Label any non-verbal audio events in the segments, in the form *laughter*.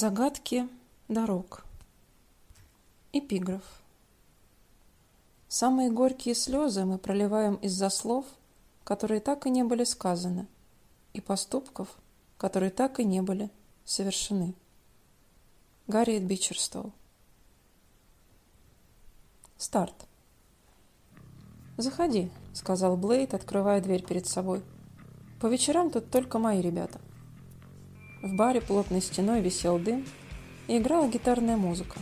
Загадки дорог. Эпиграф. Самые горькие слезы мы проливаем из-за слов, которые так и не были сказаны, и поступков, которые так и не были совершены. Гарриет Бичерстоу. Старт. «Заходи», — сказал Блейд, открывая дверь перед собой. «По вечерам тут только мои ребята». В баре плотной стеной висел дым и играла гитарная музыка.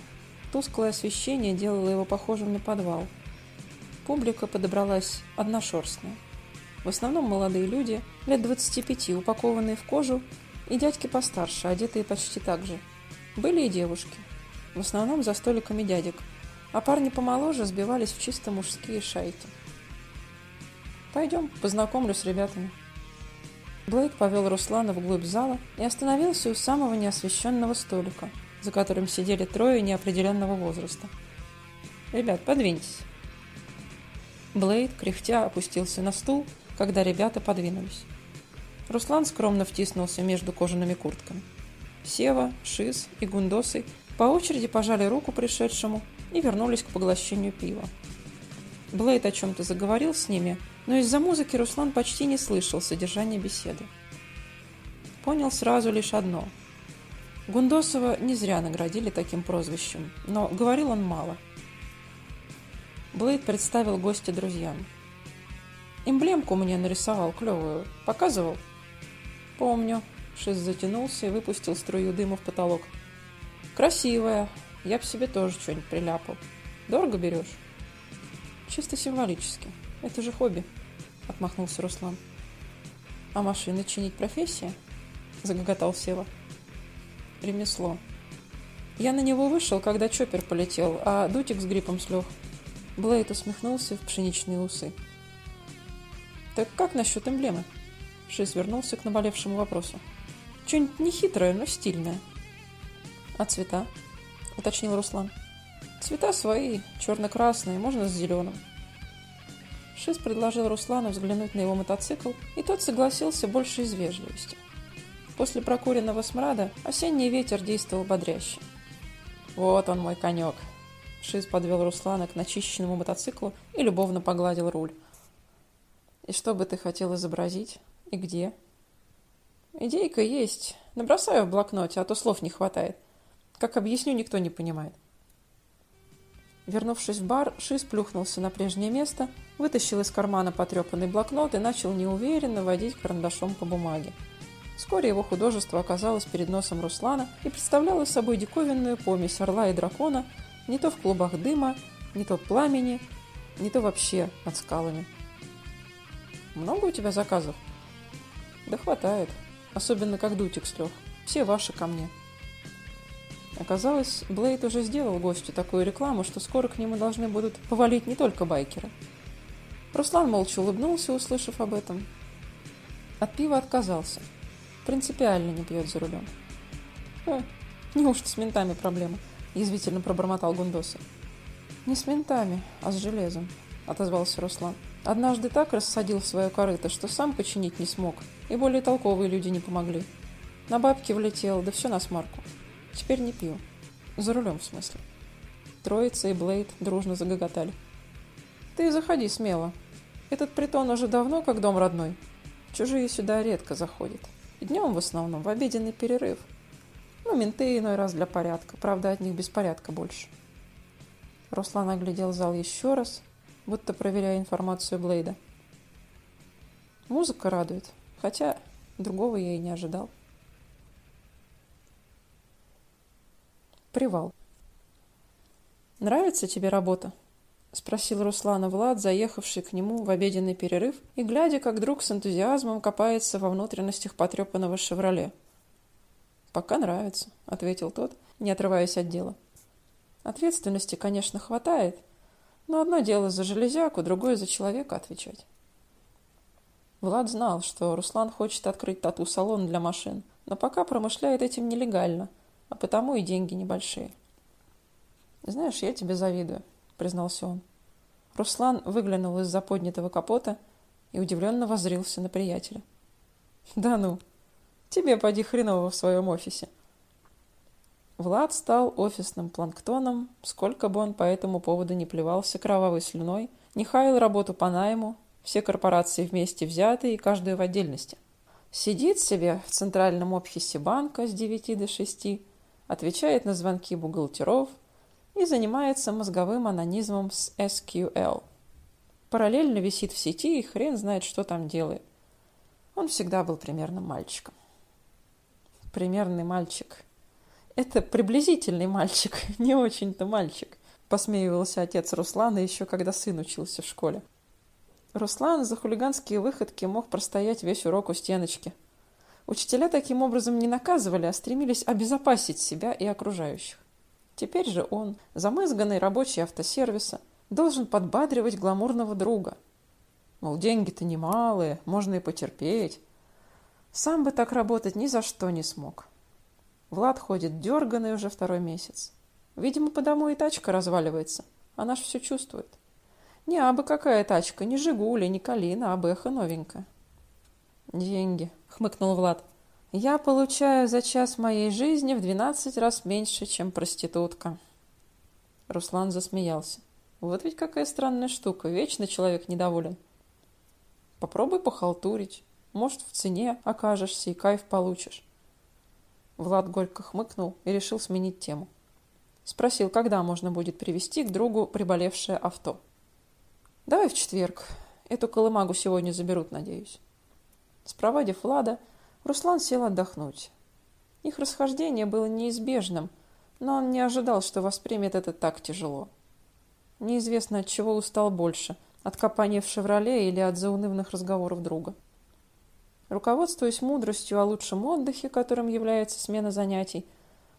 Тусклое освещение делало его похожим на подвал. Публика подобралась одношерстная. В основном молодые люди, лет 25, упакованные в кожу, и дядьки постарше, одетые почти так же. Были и девушки. В основном за столиками дядек, а парни помоложе сбивались в чисто мужские шайки. «Пойдем, познакомлю с ребятами», Блейк повел Руслана вглубь зала и остановился у самого неосвещенного столика, за которым сидели трое неопределенного возраста. «Ребят, подвиньтесь». Блейд, кряхтя, опустился на стул, когда ребята подвинулись. Руслан скромно втиснулся между кожаными куртками. Сева, Шиз и Гундосы по очереди пожали руку пришедшему и вернулись к поглощению пива. Блейд о чем-то заговорил с ними, но из-за музыки Руслан почти не слышал содержания беседы. Понял сразу лишь одно. Гундосова не зря наградили таким прозвищем, но говорил он мало. Блейд представил гостя друзьям. «Эмблемку мне нарисовал клевую. Показывал?» «Помню». Шиз затянулся и выпустил струю дыма в потолок. «Красивая. Я б себе тоже что-нибудь приляпал. Дорого берешь?» «Чисто символически. Это же хобби», — отмахнулся Руслан. «А машины чинить профессия?» — загоготал Сева. «Ремесло. Я на него вышел, когда чоппер полетел, а дутик с гриппом слег». Блейд усмехнулся в пшеничные усы. «Так как насчет эмблемы?» Шиз вернулся к наболевшему вопросу. «Что-нибудь нехитрое, но стильное». «А цвета?» — уточнил Руслан. Цвета свои, черно-красные, можно с зеленым. Шиз предложил Руслану взглянуть на его мотоцикл, и тот согласился больше из вежливости. После прокуренного смрада осенний ветер действовал бодряще. «Вот он, мой конек!» Шиз подвел Руслана к начищенному мотоциклу и любовно погладил руль. «И что бы ты хотел изобразить? И где?» «Идейка есть. Набросаю в блокноте, а то слов не хватает. Как объясню, никто не понимает». Вернувшись в бар, Шиз плюхнулся на прежнее место, вытащил из кармана потрепанный блокнот и начал неуверенно водить карандашом по бумаге. Вскоре его художество оказалось перед носом Руслана и представляло собой диковинную помесь орла и дракона не то в клубах дыма, не то пламени, не то вообще над скалами. «Много у тебя заказов?» «Да хватает. Особенно как дутик слег. Все ваши ко мне». Оказалось, Блейд уже сделал гостю такую рекламу, что скоро к нему должны будут повалить не только байкеры. Руслан молча улыбнулся, услышав об этом. От пива отказался. Принципиально не пьет за рулем. «Э, неужто с ментами проблема?» – язвительно пробормотал Гундоса. «Не с ментами, а с железом», – отозвался Руслан. «Однажды так рассадил свое корыто, что сам починить не смог, и более толковые люди не помогли. На бабки влетел, да все на смарку. Теперь не пью. За рулем, в смысле. Троица и Блейд дружно загоготали. Ты заходи смело. Этот притон уже давно как дом родной. Чужие сюда редко заходят. Днем в основном, в обеденный перерыв. Ну, менты иной раз для порядка. Правда, от них беспорядка больше. Руслан оглядел зал еще раз, будто проверяя информацию Блейда. Музыка радует, хотя другого я и не ожидал. Привал. «Нравится тебе работа?» — спросил Руслана Влад, заехавший к нему в обеденный перерыв и глядя, как друг с энтузиазмом копается во внутренностях потрепанного «Шевроле». «Пока нравится», — ответил тот, не отрываясь от дела. «Ответственности, конечно, хватает, но одно дело за железяку, другое за человека отвечать». Влад знал, что Руслан хочет открыть тату-салон для машин, но пока промышляет этим нелегально — а потому и деньги небольшие. «Знаешь, я тебе завидую», — признался он. Руслан выглянул из-за поднятого капота и удивленно воззрился на приятеля. «Да ну, тебе поди хреново в своем офисе». Влад стал офисным планктоном, сколько бы он по этому поводу не плевался кровавой слюной, не хаял работу по найму, все корпорации вместе взяты и каждую в отдельности. Сидит себе в центральном офисе банка с 9 до 6, отвечает на звонки бухгалтеров и занимается мозговым анонизмом с SQL. Параллельно висит в сети и хрен знает, что там делает. Он всегда был примерным мальчиком. Примерный мальчик. Это приблизительный мальчик, *laughs* не очень-то мальчик, посмеивался отец Руслана еще когда сын учился в школе. Руслан за хулиганские выходки мог простоять весь урок у стеночки. Учителя таким образом не наказывали, а стремились обезопасить себя и окружающих. Теперь же он, замызганный рабочий автосервиса, должен подбадривать гламурного друга. Мол, деньги-то немалые, можно и потерпеть. Сам бы так работать ни за что не смог. Влад ходит дерганый уже второй месяц. Видимо, по дому и тачка разваливается. Она ж все чувствует. Не абы какая тачка, не «Жигули», не «Калина», а бэха новенькая. «Деньги», — хмыкнул Влад. «Я получаю за час моей жизни в двенадцать раз меньше, чем проститутка». Руслан засмеялся. Вот ведь какая странная штука, вечно человек недоволен. Попробуй похалтурить. Может, в цене окажешься и кайф получишь. Влад горько хмыкнул и решил сменить тему. Спросил, когда можно будет привести к другу приболевшее авто. «Давай в четверг. Эту колымагу сегодня заберут, надеюсь». Спровадив Влада, Руслан сел отдохнуть. Их расхождение было неизбежным, но он не ожидал, что воспримет это так тяжело. Неизвестно, от чего устал больше – от копания в «Шевроле» или от заунывных разговоров друга. Руководствуясь мудростью о лучшем отдыхе, которым является смена занятий,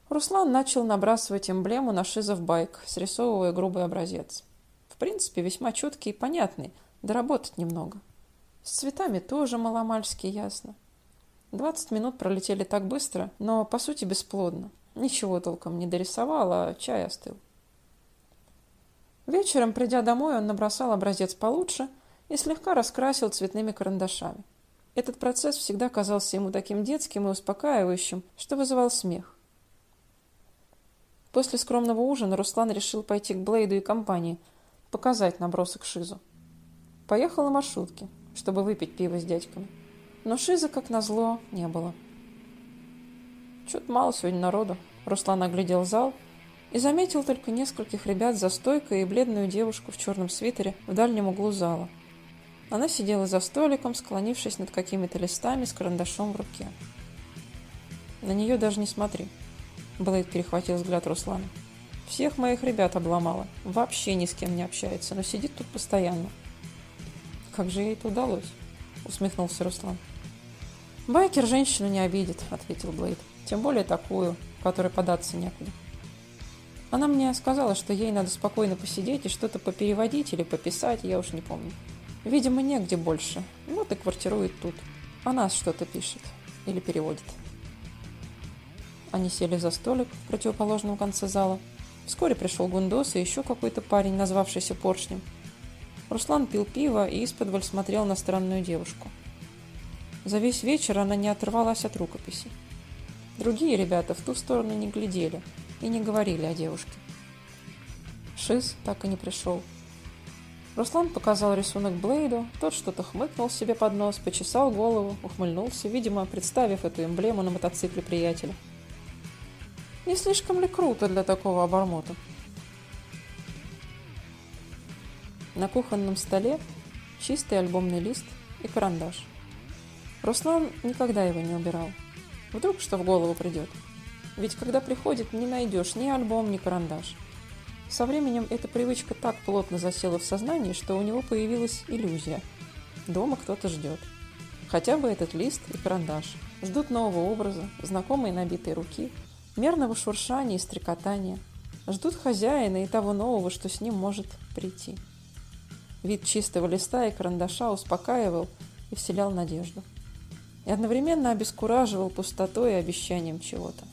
Руслан начал набрасывать эмблему на шизов байк, срисовывая грубый образец. В принципе, весьма четкий и понятный, доработать немного. С цветами тоже маломальски ясно. Двадцать минут пролетели так быстро, но, по сути, бесплодно. Ничего толком не дорисовал, а чай остыл. Вечером, придя домой, он набросал образец получше и слегка раскрасил цветными карандашами. Этот процесс всегда казался ему таким детским и успокаивающим, что вызывал смех. После скромного ужина Руслан решил пойти к Блейду и компании, показать набросок Шизу. Поехал на маршрутке, чтобы выпить пиво с дядьками. Но Шиза, как назло, не было. Чуть мало сегодня народу. Руслан оглядел зал и заметил только нескольких ребят за стойкой и бледную девушку в черном свитере в дальнем углу зала. Она сидела за столиком, склонившись над какими-то листами с карандашом в руке. «На нее даже не смотри», — Блейд перехватил взгляд Руслана. «Всех моих ребят обломала. Вообще ни с кем не общается, но сидит тут постоянно». «Как же ей это удалось?» — усмехнулся Руслан. «Байкер женщину не обидит», — ответил Блейд. «Тем более такую, которой податься некуда». Она мне сказала, что ей надо спокойно посидеть и что-то попереводить или пописать, я уж не помню. Видимо, негде больше. Вот и квартирует тут. О нас что-то пишет. Или переводит. Они сели за столик в противоположном конце зала. Вскоре пришел Гундос и еще какой-то парень, назвавшийся Поршнем. Руслан пил пиво и исподволь смотрел на странную девушку. За весь вечер она не оторвалась от рукописи. Другие ребята в ту сторону не глядели и не говорили о девушке. Шиз так и не пришел. Руслан показал рисунок Блейду, тот что-то хмыкнул себе под нос, почесал голову, ухмыльнулся, видимо, представив эту эмблему на мотоцикле приятеля. Не слишком ли круто для такого обормота? На кухонном столе чистый альбомный лист и карандаш. Руслан никогда его не убирал. Вдруг что в голову придет. Ведь когда приходит, не найдешь ни альбом, ни карандаш. Со временем эта привычка так плотно засела в сознании, что у него появилась иллюзия. Дома кто-то ждет. Хотя бы этот лист и карандаш. Ждут нового образа, знакомой набитой руки, мерного шуршания и стрекотания. Ждут хозяина и того нового, что с ним может прийти. Вид чистого листа и карандаша успокаивал и вселял надежду. И одновременно обескураживал пустотой и обещанием чего-то.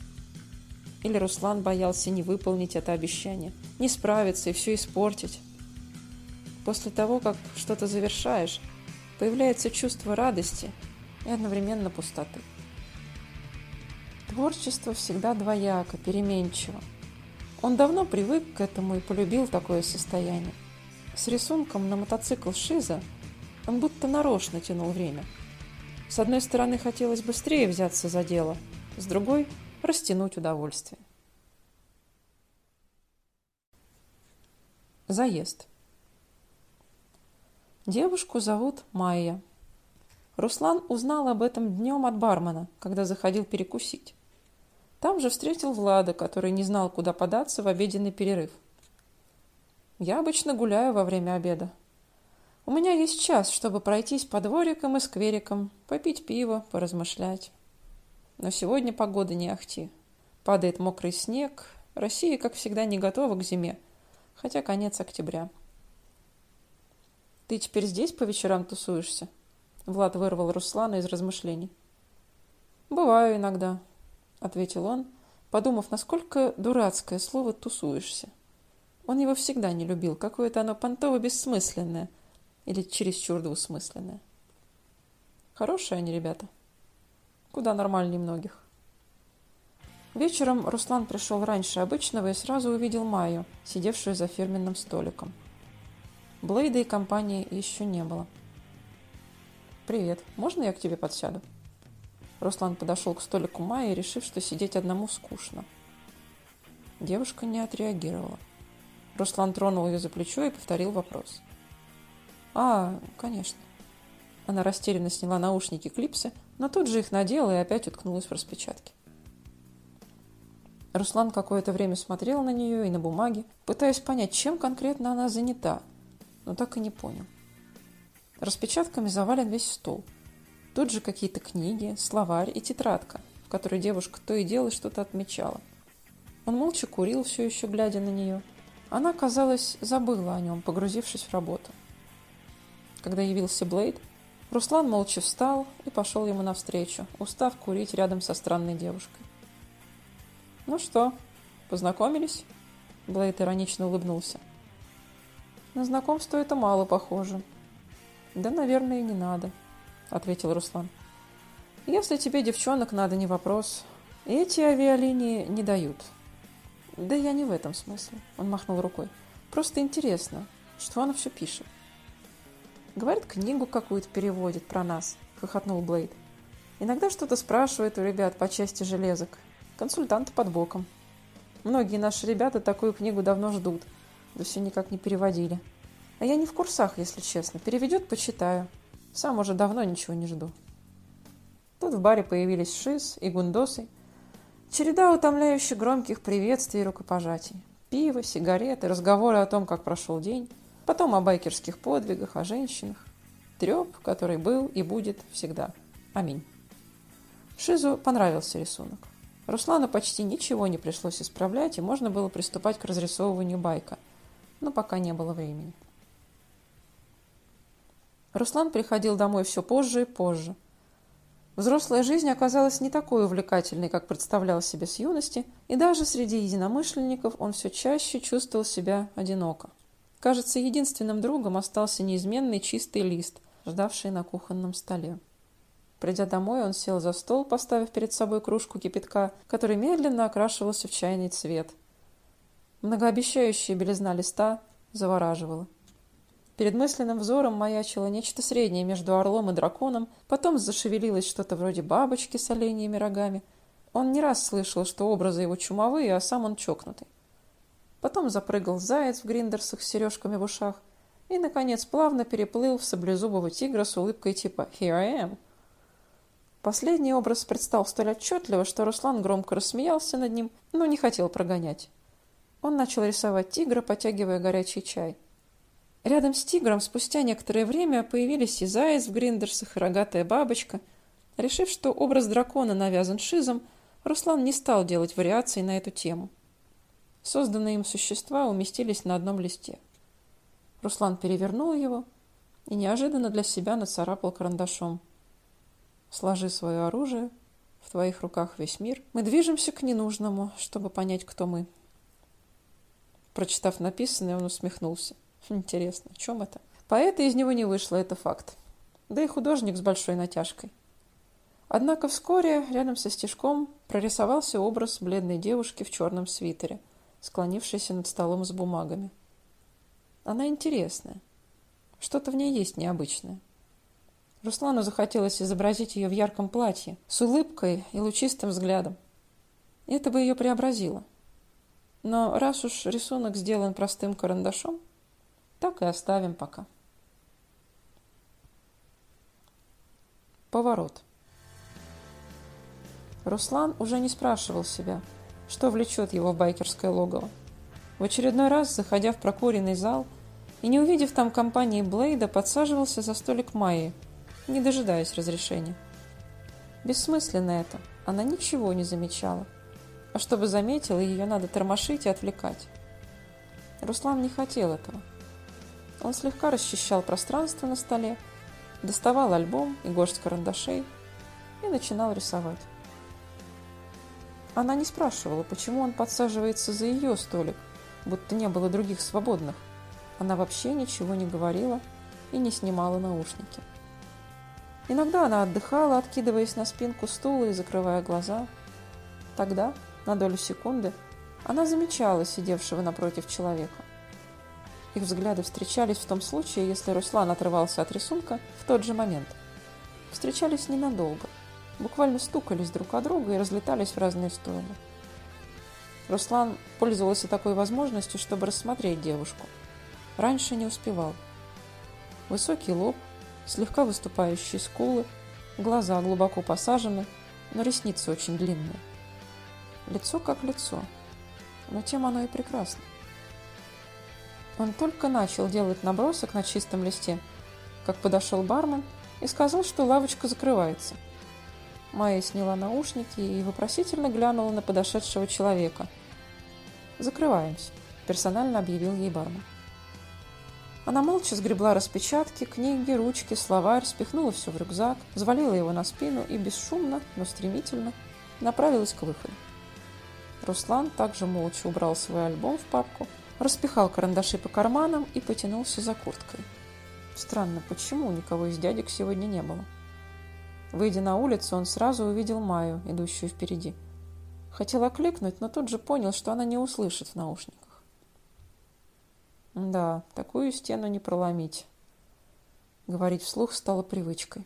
Или Руслан боялся не выполнить это обещание, не справиться и все испортить. После того, как что-то завершаешь, появляется чувство радости и одновременно пустоты. Творчество всегда двояко, переменчиво. Он давно привык к этому и полюбил такое состояние. С рисунком на мотоцикл Шиза он будто нарочно тянул время. С одной стороны, хотелось быстрее взяться за дело, с другой – растянуть удовольствие. Заезд. Девушку зовут Майя. Руслан узнал об этом днем от бармена, когда заходил перекусить. Там же встретил Влада, который не знал, куда податься в обеденный перерыв. «Я обычно гуляю во время обеда. У меня есть час, чтобы пройтись по дворикам и скверикам, попить пиво, поразмышлять. Но сегодня погода не ахти. Падает мокрый снег. Россия, как всегда, не готова к зиме, хотя конец октября». «Ты теперь здесь по вечерам тусуешься?» Влад вырвал Руслана из размышлений. «Бываю иногда», — ответил он, подумав, насколько дурацкое слово «тусуешься». Он его всегда не любил, какое-то оно понтово-бессмысленное или чересчур двусмысленное. Хорошие они ребята. Куда нормальнее многих. Вечером Руслан пришел раньше обычного и сразу увидел Майю, сидевшую за фирменным столиком. Блейда и компании еще не было. «Привет, можно я к тебе подсяду?» Руслан подошел к столику Майи, решив, что сидеть одному скучно. Девушка не отреагировала. Руслан тронул ее за плечо и повторил вопрос. «А, конечно». Она растерянно сняла наушники клипсы, но тут же их надела и опять уткнулась в распечатки. Руслан какое-то время смотрел на нее и на бумаги, пытаясь понять, чем конкретно она занята – но так и не понял. Распечатками завален весь стол. Тут же какие-то книги, словарь и тетрадка, в которой девушка то и дело что-то отмечала. Он молча курил, все еще глядя на нее. Она, казалось, забыла о нем, погрузившись в работу. Когда явился Блейд, Руслан молча встал и пошел ему навстречу, устав курить рядом со странной девушкой. «Ну что, познакомились?» Блейд иронично улыбнулся. На знакомство это мало похоже. Да, наверное, и не надо, ответил Руслан. Если тебе девчонок надо, не вопрос. Эти авиалинии не дают. Да я не в этом смысле, он махнул рукой. Просто интересно, что она все пишет. Говорит, книгу какую-то переводит про нас, хохотнул Блейд. Иногда что-то спрашивает у ребят по части железок. Консультанты под боком. Многие наши ребята такую книгу давно ждут – да все никак не переводили. А я не в курсах, если честно. Переведет, почитаю. Сам уже давно ничего не жду. Тут в баре появились Шиз и Гундосы. Череда утомляющих громких приветствий и рукопожатий. Пиво, сигареты, разговоры о том, как прошел день. Потом о байкерских подвигах, о женщинах. Треп, который был и будет всегда. Аминь. Шизу понравился рисунок. Руслану почти ничего не пришлось исправлять, и можно было приступать к разрисовыванию байка – но пока не было времени. Руслан приходил домой все позже и позже. Взрослая жизнь оказалась не такой увлекательной, как представлял себе с юности, и даже среди единомышленников он все чаще чувствовал себя одиноко. Кажется, единственным другом остался неизменный чистый лист, ждавший на кухонном столе. Придя домой, он сел за стол, поставив перед собой кружку кипятка, который медленно окрашивался в чайный цвет – Многообещающая белизна листа завораживала. Перед мысленным взором маячило нечто среднее между орлом и драконом, потом зашевелилось что-то вроде бабочки с оленьими рогами. Он не раз слышал, что образы его чумовые, а сам он чокнутый. Потом запрыгал заяц в гриндерсах с сережками в ушах и, наконец, плавно переплыл в саблезубого тигра с улыбкой типа «Here I am». Последний образ предстал столь отчетливо, что Руслан громко рассмеялся над ним, но не хотел прогонять. Он начал рисовать тигра, потягивая горячий чай. Рядом с тигром спустя некоторое время появились и заяц в гриндерсах, и рогатая бабочка. Решив, что образ дракона навязан шизом, Руслан не стал делать вариаций на эту тему. Созданные им существа уместились на одном листе. Руслан перевернул его и неожиданно для себя нацарапал карандашом. «Сложи свое оружие, в твоих руках весь мир. Мы движемся к ненужному, чтобы понять, кто мы». Прочитав написанное, он усмехнулся. Интересно, о чем это? Поэта из него не вышло, это факт. Да и художник с большой натяжкой. Однако вскоре рядом со стежком прорисовался образ бледной девушки в черном свитере, склонившейся над столом с бумагами. Она интересная. Что-то в ней есть необычное. Руслану захотелось изобразить ее в ярком платье, с улыбкой и лучистым взглядом. Это бы ее преобразило. Но раз уж рисунок сделан простым карандашом, так и оставим пока. Поворот. Руслан уже не спрашивал себя, что влечет его в байкерское логово. В очередной раз, заходя в прокуренный зал и не увидев там компании Блейда, подсаживался за столик Майи, не дожидаясь разрешения. Бессмысленно это, она ничего не замечала. А чтобы заметила, ее надо тормошить и отвлекать. Руслан не хотел этого. Он слегка расчищал пространство на столе, доставал альбом и горсть карандашей и начинал рисовать. Она не спрашивала, почему он подсаживается за ее столик, будто не было других свободных. Она вообще ничего не говорила и не снимала наушники. Иногда она отдыхала, откидываясь на спинку стула и закрывая глаза. Тогда, на долю секунды, она замечала сидевшего напротив человека. Их взгляды встречались в том случае, если Руслан отрывался от рисунка в тот же момент. Встречались ненадолго, буквально стукались друг о друга и разлетались в разные стороны. Руслан пользовался такой возможностью, чтобы рассмотреть девушку. Раньше не успевал. Высокий лоб, слегка выступающие скулы, глаза глубоко посажены, но ресницы очень длинные. Лицо как лицо, но тем оно и прекрасно. Он только начал делать набросок на чистом листе, как подошел бармен и сказал, что лавочка закрывается. Майя сняла наушники и вопросительно глянула на подошедшего человека. «Закрываемся», – персонально объявил ей бармен. Она молча сгребла распечатки, книги, ручки, словарь, спихнула все в рюкзак, завалила его на спину и бесшумно, но стремительно направилась к выходу. Руслан также молча убрал свой альбом в папку, распихал карандаши по карманам и потянулся за курткой. Странно, почему никого из дядек сегодня не было? Выйдя на улицу, он сразу увидел Майю, идущую впереди. Хотел окликнуть, но тут же понял, что она не услышит в наушниках. Да, такую стену не проломить. Говорить вслух стало привычкой.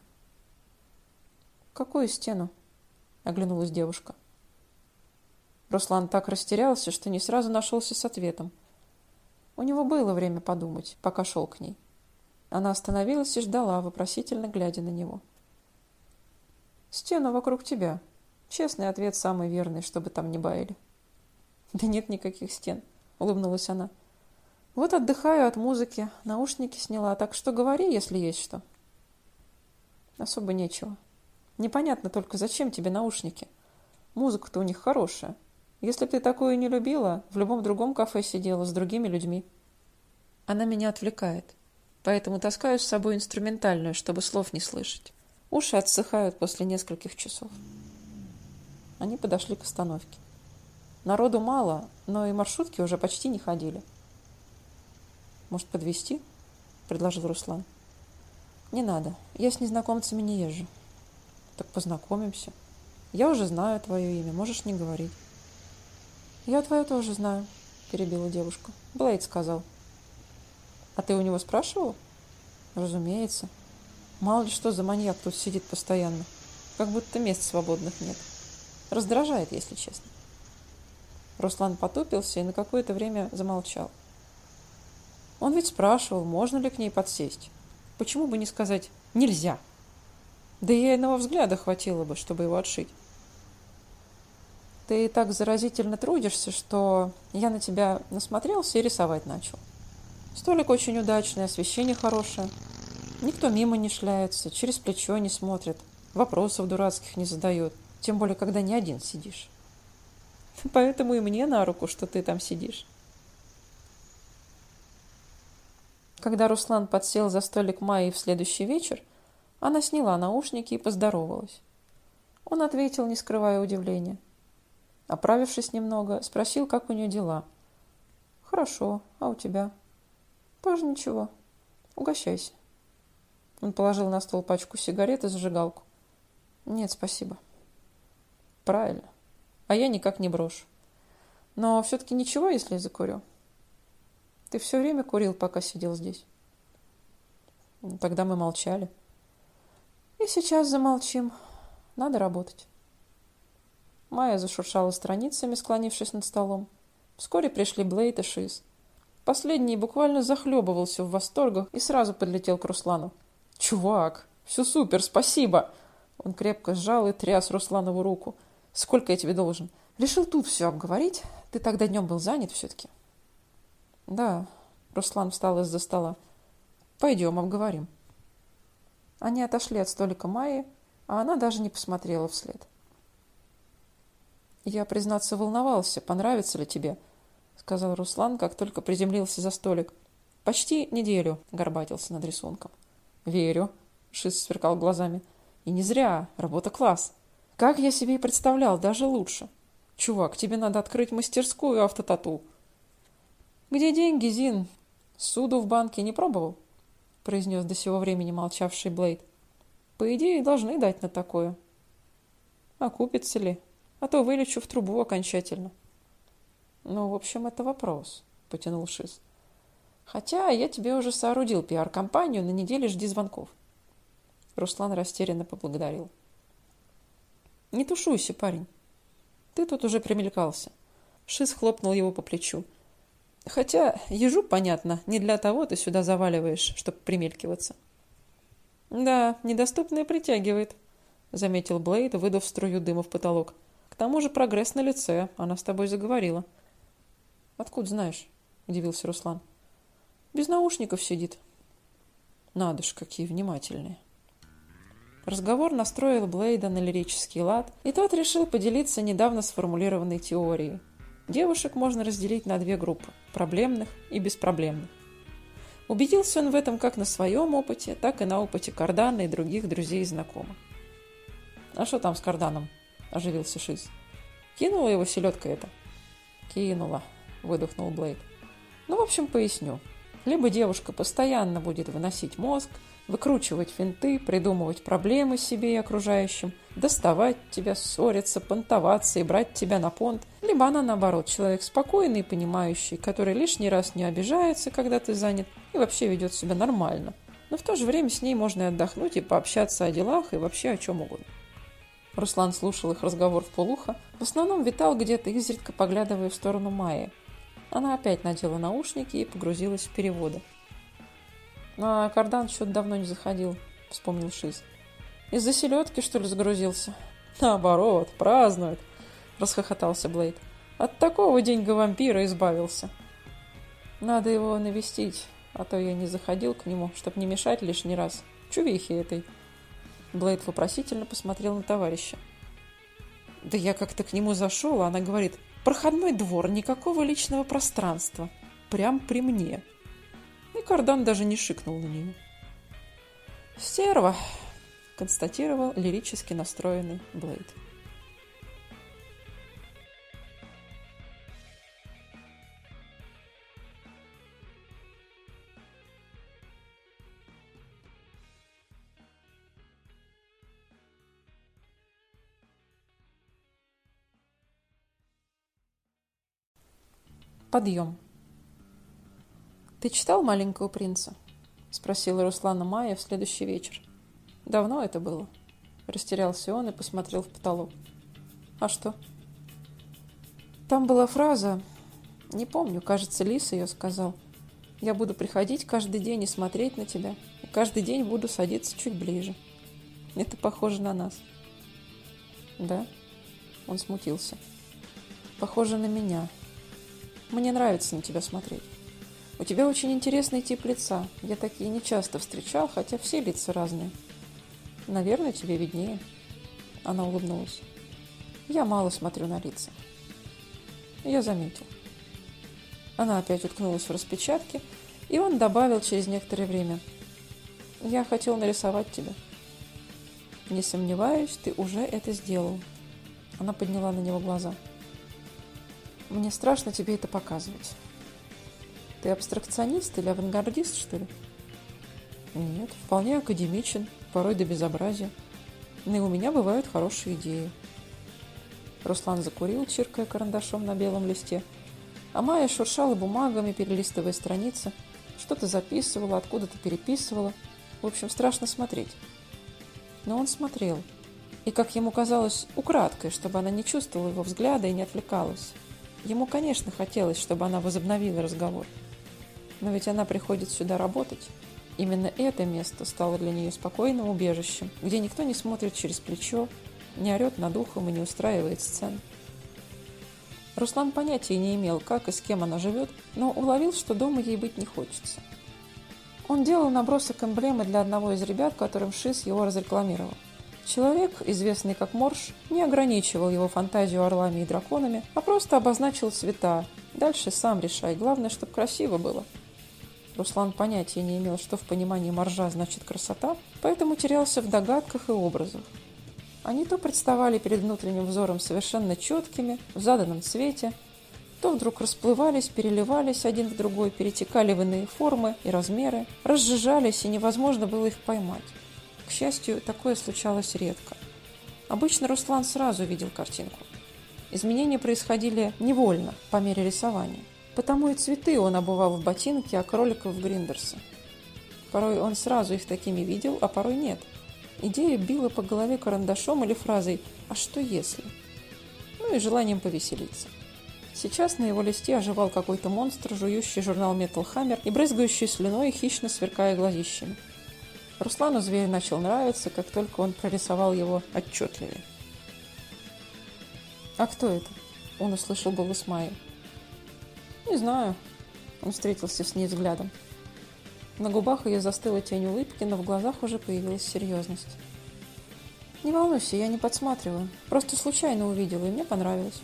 «Какую стену?» — оглянулась девушка. Руслан так растерялся, что не сразу нашелся с ответом. У него было время подумать, пока шел к ней. Она остановилась и ждала, вопросительно глядя на него. «Стену вокруг тебя. Честный ответ самый верный, чтобы там не баяли». «Да нет никаких стен», — улыбнулась она. Вот отдыхаю от музыки, наушники сняла, так что говори, если есть что. Особо нечего. Непонятно только, зачем тебе наушники? Музыка-то у них хорошая. Если бы ты такое не любила, в любом другом кафе сидела с другими людьми. Она меня отвлекает. Поэтому таскаю с собой инструментальную, чтобы слов не слышать. Уши отсыхают после нескольких часов. Они подошли к остановке. Народу мало, но и маршрутки уже почти не ходили. Может, подвести? предложил Руслан. Не надо. Я с незнакомцами не езжу. Так познакомимся. Я уже знаю твое имя, можешь не говорить. Я твое тоже знаю, перебила девушка. Блейд сказал. А ты у него спрашивал? Разумеется. Мало ли что за маньяк тут сидит постоянно. Как будто мест свободных нет. Раздражает, если честно. Руслан потупился и на какое-то время замолчал. Он ведь спрашивал, можно ли к ней подсесть. Почему бы не сказать «нельзя»? Да и одного взгляда хватило бы, чтобы его отшить. Ты так заразительно трудишься, что я на тебя насмотрелся и рисовать начал. Столик очень удачный, освещение хорошее. Никто мимо не шляется, через плечо не смотрит, вопросов дурацких не задает, тем более, когда не один сидишь. *laughs* Поэтому и мне на руку, что ты там сидишь. Когда Руслан подсел за столик Майи в следующий вечер, она сняла наушники и поздоровалась. Он ответил, не скрывая удивления. Оправившись немного, спросил, как у нее дела. «Хорошо, а у тебя?» «Тоже ничего. Угощайся». Он положил на стол пачку сигарет и зажигалку. «Нет, спасибо». «Правильно. а я никак не брошу. Но все-таки ничего, если я закурю. Ты все время курил, пока сидел здесь. Тогда мы молчали. И сейчас замолчим. Надо работать. Майя зашуршала страницами, склонившись над столом. Вскоре пришли Блейд и Шиз. Последний буквально захлебывался в восторгах и сразу подлетел к Руслану. «Чувак, все супер, спасибо!» Он крепко сжал и тряс Русланову руку. «Сколько я тебе должен?» «Решил тут все обговорить. Ты тогда днем был занят все-таки». «Да», — Руслан встал из-за стола. «Пойдем, обговорим». Они отошли от столика Майи, а она даже не посмотрела вслед. «Я, признаться, волновался, понравится ли тебе», — сказал Руслан, как только приземлился за столик. «Почти неделю», — горбатился над рисунком. «Верю», — Шиз сверкал глазами. «И не зря. Работа класс. Как я себе и представлял, даже лучше. Чувак, тебе надо открыть мастерскую автотату». «Где деньги, Зин? Суду в банке не пробовал?» — произнес до сего времени молчавший Блейд. «По идее, должны дать на такое». «Окупится ли? А то вылечу в трубу окончательно». «Ну, в общем, это вопрос», — потянул Шиз. «Хотя я тебе уже соорудил пиар-компанию, на неделе жди звонков». Руслан растерянно поблагодарил. «Не тушуйся, парень. Ты тут уже примелькался». Шиз хлопнул его по плечу. Хотя ежу, понятно, не для того ты сюда заваливаешь, чтобы примелькиваться. Да, недоступное притягивает, заметил Блейд, выдав струю дыма в потолок. Тому же прогресс на лице, она с тобой заговорила. Откуда знаешь? удивился Руслан. Без наушников сидит. Надо ж, какие внимательные. Разговор настроил Блейда на лирический лад, и тот решил поделиться недавно сформулированной теорией. Девушек можно разделить на две группы – проблемных и беспроблемных. Убедился он в этом как на своем опыте, так и на опыте Кардана и других друзей и знакомых. «А что там с Карданом?» – оживился Шиз. «Кинула его селедка это?» «Кинула», – выдохнул Блейд. «Ну, в общем, поясню. Либо девушка постоянно будет выносить мозг, выкручивать финты, придумывать проблемы себе и окружающим, доставать тебя, ссориться, понтоваться и брать тебя на понт, либо она, наоборот, человек спокойный и понимающий, который лишний раз не обижается, когда ты занят, и вообще ведет себя нормально. Но в то же время с ней можно и отдохнуть, и пообщаться о делах, и вообще о чем угодно. Руслан слушал их разговор в полухо, в основном витал где-то, изредка поглядывая в сторону Майи. Она опять надела наушники и погрузилась в переводы. А кардан что-то давно не заходил, вспомнил Шиз. Из-за селедки, что ли, загрузился? Наоборот, празднует, расхохотался Блейд. От такого деньга вампира избавился. Надо его навестить, а то я не заходил к нему, чтобы не мешать лишний раз. Чувихи этой. Блейд вопросительно посмотрел на товарища. Да я как-то к нему зашел, а она говорит, проходной двор, никакого личного пространства. Прям при мне и кардан даже не шикнул на нее. «Стерва!» – констатировал лирически настроенный Блейд. Подъем. «Ты читал «Маленького принца»?» — спросила Руслана Майя в следующий вечер. «Давно это было?» Растерялся он и посмотрел в потолок. «А что?» «Там была фраза, не помню, кажется, Лис ее сказал. Я буду приходить каждый день и смотреть на тебя, и каждый день буду садиться чуть ближе. Это похоже на нас». «Да?» Он смутился. «Похоже на меня. Мне нравится на тебя смотреть». У тебя очень интересный тип лица. Я такие не часто встречал, хотя все лица разные. Наверное, тебе виднее. Она улыбнулась. Я мало смотрю на лица. Я заметил. Она опять уткнулась в распечатки, и он добавил через некоторое время. Я хотел нарисовать тебя. Не сомневаюсь, ты уже это сделал. Она подняла на него глаза. Мне страшно тебе это показывать. Ты абстракционист или авангардист, что ли? Нет, вполне академичен, порой до безобразия. Но и у меня бывают хорошие идеи. Руслан закурил, чиркая карандашом на белом листе. А Майя шуршала бумагами, перелистывая страницы. Что-то записывала, откуда-то переписывала. В общем, страшно смотреть. Но он смотрел. И, как ему казалось, украдкой, чтобы она не чувствовала его взгляда и не отвлекалась. Ему, конечно, хотелось, чтобы она возобновила разговор. Но ведь она приходит сюда работать. Именно это место стало для нее спокойным убежищем, где никто не смотрит через плечо, не орет над ухом и не устраивает сцен. Руслан понятия не имел, как и с кем она живет, но уловил, что дома ей быть не хочется. Он делал набросок эмблемы для одного из ребят, которым Шис его разрекламировал. Человек, известный как Морж, не ограничивал его фантазию орлами и драконами, а просто обозначил цвета. Дальше сам решай, главное, чтобы красиво было. Руслан понятия не имел, что в понимании моржа значит красота, поэтому терялся в догадках и образах. Они то представали перед внутренним взором совершенно четкими, в заданном цвете, то вдруг расплывались, переливались один в другой, перетекали в иные формы и размеры, разжижались, и невозможно было их поймать. К счастью, такое случалось редко. Обычно Руслан сразу видел картинку. Изменения происходили невольно, по мере рисования. Потому и цветы он обувал в ботинки, а кроликов в гриндерсы. Порой он сразу их такими видел, а порой нет. Идея била по голове карандашом или фразой «А что если?». Ну и желанием повеселиться. Сейчас на его листе оживал какой-то монстр, жующий журнал Metal Hammer и брызгающий слюной, хищно сверкая глазищами. Руслану зверь начал нравиться, как только он прорисовал его отчетливее. «А кто это?» – он услышал голос Майи. «Не знаю». Он встретился с ней взглядом. На губах ее застыла тень улыбки, но в глазах уже появилась серьезность. «Не волнуйся, я не подсматриваю. Просто случайно увидела, и мне понравилось».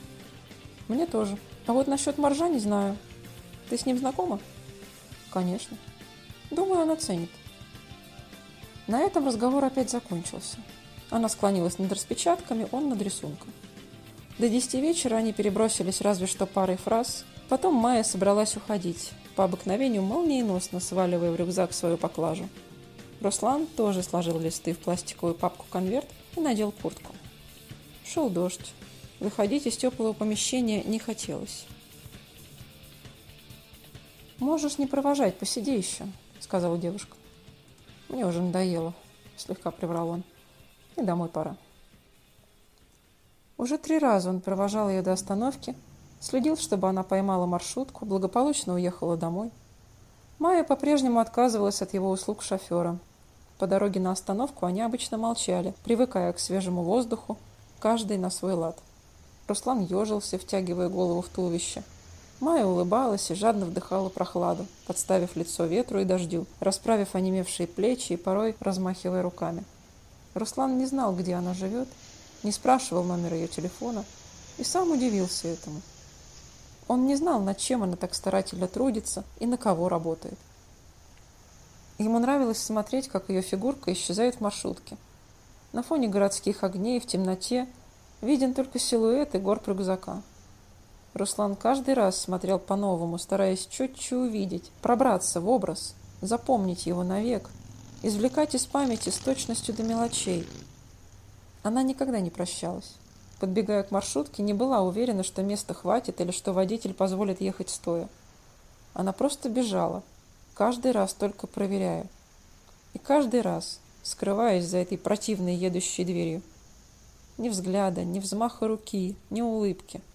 «Мне тоже. А вот насчет моржа не знаю. Ты с ним знакома?» «Конечно. Думаю, она ценит». На этом разговор опять закончился. Она склонилась над распечатками, он над рисунком. До десяти вечера они перебросились разве что парой фраз. Потом Майя собралась уходить, по обыкновению молниеносно сваливая в рюкзак свою поклажу. Руслан тоже сложил листы в пластиковую папку-конверт и надел куртку. Шел дождь. Выходить из теплого помещения не хотелось. «Можешь не провожать, посиди еще», — сказала девушка. Мне уже надоело, слегка приврал он. И домой пора. Уже три раза он провожал ее до остановки, следил, чтобы она поймала маршрутку, благополучно уехала домой. Майя по-прежнему отказывалась от его услуг шофера. По дороге на остановку они обычно молчали, привыкая к свежему воздуху, каждый на свой лад. Руслан ежился, втягивая голову в туловище – Майя улыбалась и жадно вдыхала прохладу, подставив лицо ветру и дождю, расправив онемевшие плечи и порой размахивая руками. Руслан не знал, где она живет, не спрашивал номер ее телефона и сам удивился этому. Он не знал, над чем она так старательно трудится и на кого работает. Ему нравилось смотреть, как ее фигурка исчезает в маршрутке. На фоне городских огней в темноте виден только силуэт и горб рюкзака. Руслан каждый раз смотрел по-новому, стараясь четче увидеть, пробраться в образ, запомнить его навек, извлекать из памяти с точностью до мелочей. Она никогда не прощалась. Подбегая к маршрутке, не была уверена, что места хватит или что водитель позволит ехать стоя. Она просто бежала, каждый раз только проверяя. И каждый раз, скрываясь за этой противной едущей дверью. Ни взгляда, ни взмаха руки, ни улыбки –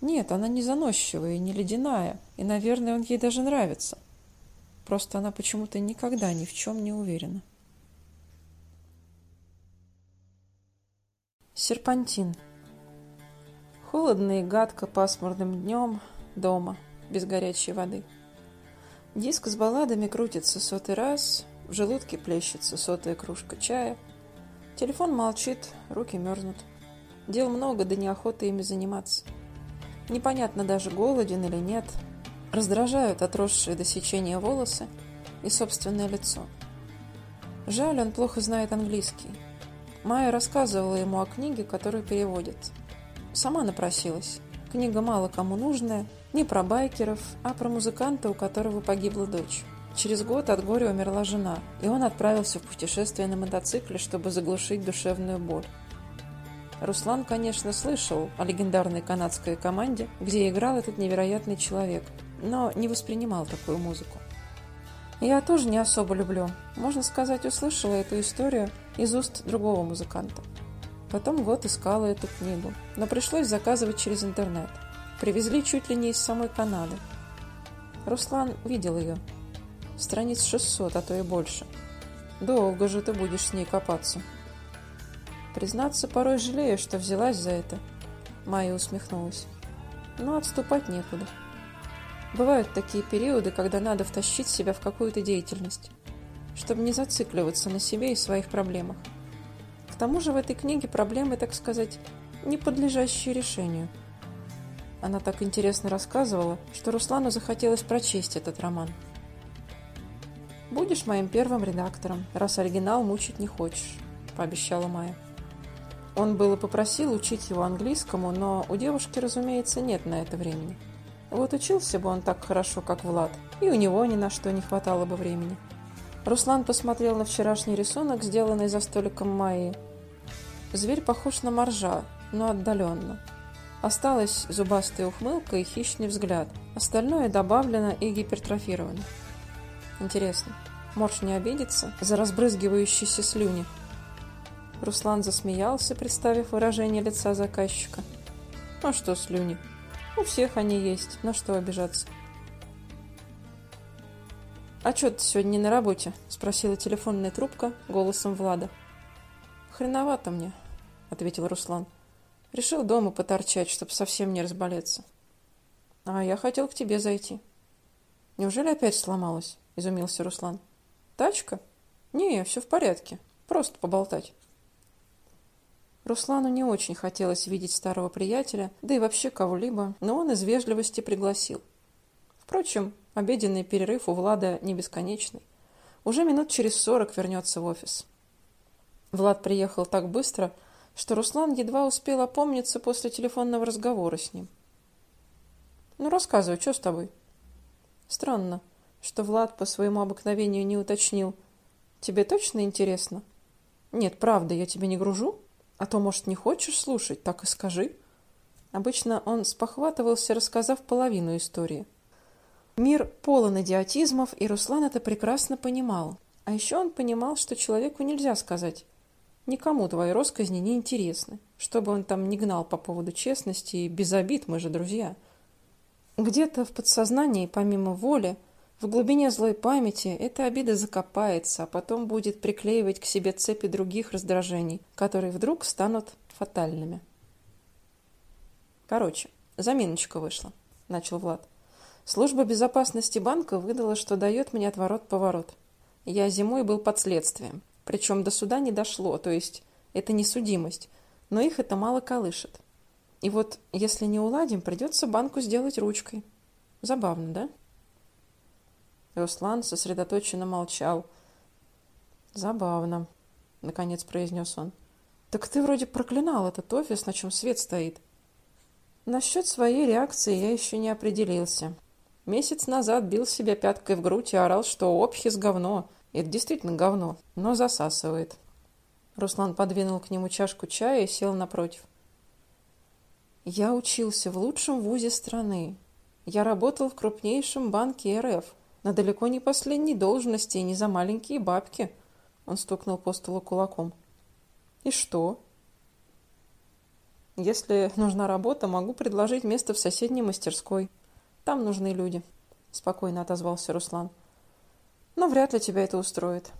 нет, она не заносчивая и не ледяная, и, наверное, он ей даже нравится. Просто она почему-то никогда ни в чем не уверена. Серпантин. Холодно и гадко пасмурным днем дома, без горячей воды. Диск с балладами крутится сотый раз, в желудке плещется сотая кружка чая. Телефон молчит, руки мерзнут. Дел много, да неохота ими заниматься. Непонятно даже, голоден или нет. Раздражают отросшие до сечения волосы и собственное лицо. Жаль, он плохо знает английский. Майя рассказывала ему о книге, которую переводит. Сама напросилась. Книга мало кому нужная, не про байкеров, а про музыканта, у которого погибла дочь. Через год от горя умерла жена, и он отправился в путешествие на мотоцикле, чтобы заглушить душевную боль. Руслан, конечно, слышал о легендарной канадской команде, где играл этот невероятный человек, но не воспринимал такую музыку. Я тоже не особо люблю. Можно сказать, услышала эту историю из уст другого музыканта. Потом год искала эту книгу, но пришлось заказывать через интернет. Привезли чуть ли не из самой Канады. Руслан видел ее. Страниц 600, а то и больше. Долго же ты будешь с ней копаться. Признаться, порой жалею, что взялась за это. Майя усмехнулась. Но отступать некуда. Бывают такие периоды, когда надо втащить себя в какую-то деятельность, чтобы не зацикливаться на себе и своих проблемах. К тому же в этой книге проблемы, так сказать, не подлежащие решению. Она так интересно рассказывала, что Руслану захотелось прочесть этот роман. «Будешь моим первым редактором, раз оригинал мучить не хочешь», – пообещала Майя. Он было попросил учить его английскому, но у девушки, разумеется, нет на это времени. Вот учился бы он так хорошо, как Влад, и у него ни на что не хватало бы времени. Руслан посмотрел на вчерашний рисунок, сделанный за столиком Майи. Зверь похож на моржа, но отдаленно. Осталась зубастая ухмылка и хищный взгляд. Остальное добавлено и гипертрофировано. Интересно, морж не обидится за разбрызгивающиеся слюни? Руслан засмеялся, представив выражение лица заказчика. А что слюни? У всех они есть, на что обижаться. «А что ты сегодня не на работе?» – спросила телефонная трубка голосом Влада. «Хреновато мне», – ответил Руслан. «Решил дома поторчать, чтобы совсем не разболеться». «А я хотел к тебе зайти». «Неужели опять сломалась?» – изумился Руслан. «Тачка?» «Не, все в порядке. Просто поболтать». Руслану не очень хотелось видеть старого приятеля, да и вообще кого-либо, но он из вежливости пригласил. Впрочем, обеденный перерыв у Влада не бесконечный. Уже минут через сорок вернется в офис. Влад приехал так быстро, что Руслан едва успел опомниться после телефонного разговора с ним. «Ну, рассказывай, что с тобой?» Странно, что Влад по своему обыкновению не уточнил. «Тебе точно интересно?» «Нет, правда, я тебя не гружу?» А то, может, не хочешь слушать, так и скажи. Обычно он спохватывался, рассказав половину истории. Мир полон идиотизмов, и Руслан это прекрасно понимал. А еще он понимал, что человеку нельзя сказать «никому твои росказни не интересны», чтобы он там не гнал по поводу честности и без обид, мы же друзья. Где-то в подсознании, помимо воли, в глубине злой памяти эта обида закопается, а потом будет приклеивать к себе цепи других раздражений, которые вдруг станут фатальными. Короче, заминочка вышла, начал Влад. Служба безопасности банка выдала, что дает мне отворот-поворот. Я зимой был под следствием. Причем до суда не дошло, то есть это не судимость, но их это мало колышет. И вот, если не уладим, придется банку сделать ручкой. Забавно, да? Руслан сосредоточенно молчал. «Забавно», — наконец произнес он. «Так ты вроде проклинал этот офис, на чем свет стоит». Насчет своей реакции я еще не определился. Месяц назад бил себя пяткой в грудь и орал, что Обхис говно. Это действительно говно, но засасывает. Руслан подвинул к нему чашку чая и сел напротив. «Я учился в лучшем вузе страны. Я работал в крупнейшем банке РФ на далеко не последней должности и не за маленькие бабки. Он стукнул по столу кулаком. И что? Если нужна работа, могу предложить место в соседней мастерской. Там нужны люди, спокойно отозвался Руслан. Но вряд ли тебя это устроит.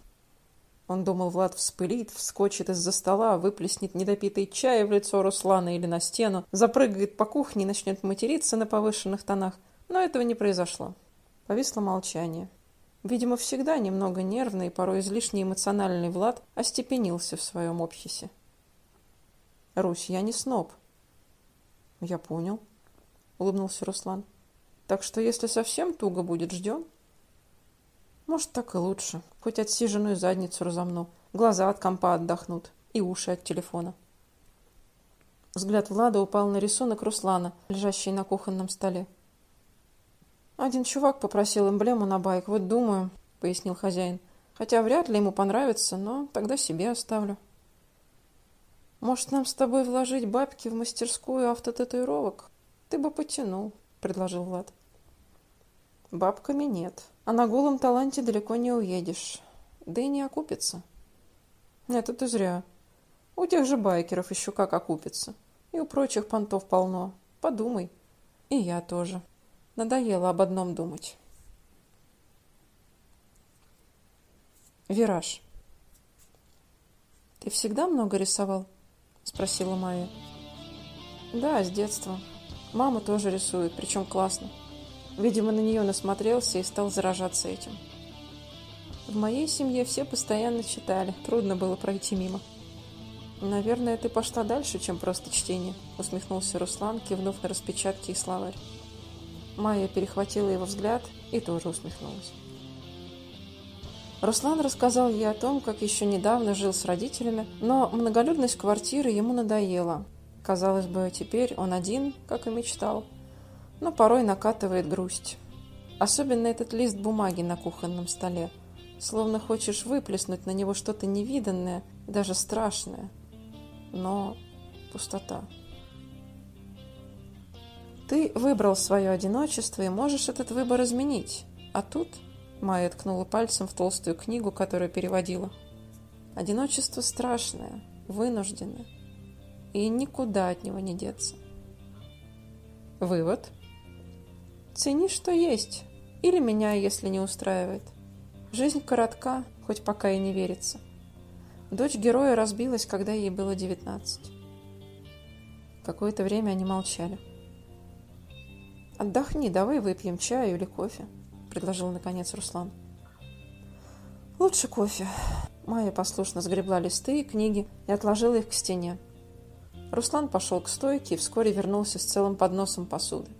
Он думал, Влад вспылит, вскочит из-за стола, выплеснет недопитый чай в лицо Руслана или на стену, запрыгает по кухне и начнет материться на повышенных тонах. Но этого не произошло. Повисло молчание. Видимо, всегда немного нервный и порой излишне эмоциональный Влад остепенился в своем обхисе. «Русь, я не сноб». «Я понял», — улыбнулся Руслан. «Так что, если совсем туго будет, ждем?» «Может, так и лучше. Хоть отсиженную задницу разомну, глаза от компа отдохнут и уши от телефона». Взгляд Влада упал на рисунок Руслана, лежащий на кухонном столе. «Один чувак попросил эмблему на байк, вот думаю», — пояснил хозяин. «Хотя вряд ли ему понравится, но тогда себе оставлю». Может, нам с тобой вложить бабки в мастерскую автотатуировок? Ты бы потянул, предложил Влад. Бабками нет, а на голом таланте далеко не уедешь. Да и не окупится. Это ты зря. У тех же байкеров еще как окупится. И у прочих понтов полно. Подумай. И я тоже. Надоело об одном думать. Вираж. «Ты всегда много рисовал?» – спросила Майя. «Да, с детства. Мама тоже рисует, причем классно. Видимо, на нее насмотрелся и стал заражаться этим. В моей семье все постоянно читали, трудно было пройти мимо». «Наверное, ты пошла дальше, чем просто чтение», – усмехнулся Руслан, кивнув на распечатки и словарь. Майя перехватила его взгляд и тоже усмехнулась. Руслан рассказал ей о том, как еще недавно жил с родителями, но многолюдность квартиры ему надоела. Казалось бы, теперь он один, как и мечтал, но порой накатывает грусть. Особенно этот лист бумаги на кухонном столе. Словно хочешь выплеснуть на него что-то невиданное, даже страшное. Но пустота. Ты выбрал свое одиночество и можешь этот выбор изменить. А тут Майя ткнула пальцем в толстую книгу, которую переводила. Одиночество страшное, вынужденное, и никуда от него не деться. Вывод. Цени, что есть, или меня, если не устраивает. Жизнь коротка, хоть пока и не верится. Дочь героя разбилась, когда ей было девятнадцать. Какое-то время они молчали. «Отдохни, давай выпьем чаю или кофе», — предложил наконец Руслан. «Лучше кофе». Майя послушно сгребла листы и книги и отложила их к стене. Руслан пошел к стойке и вскоре вернулся с целым подносом посуды.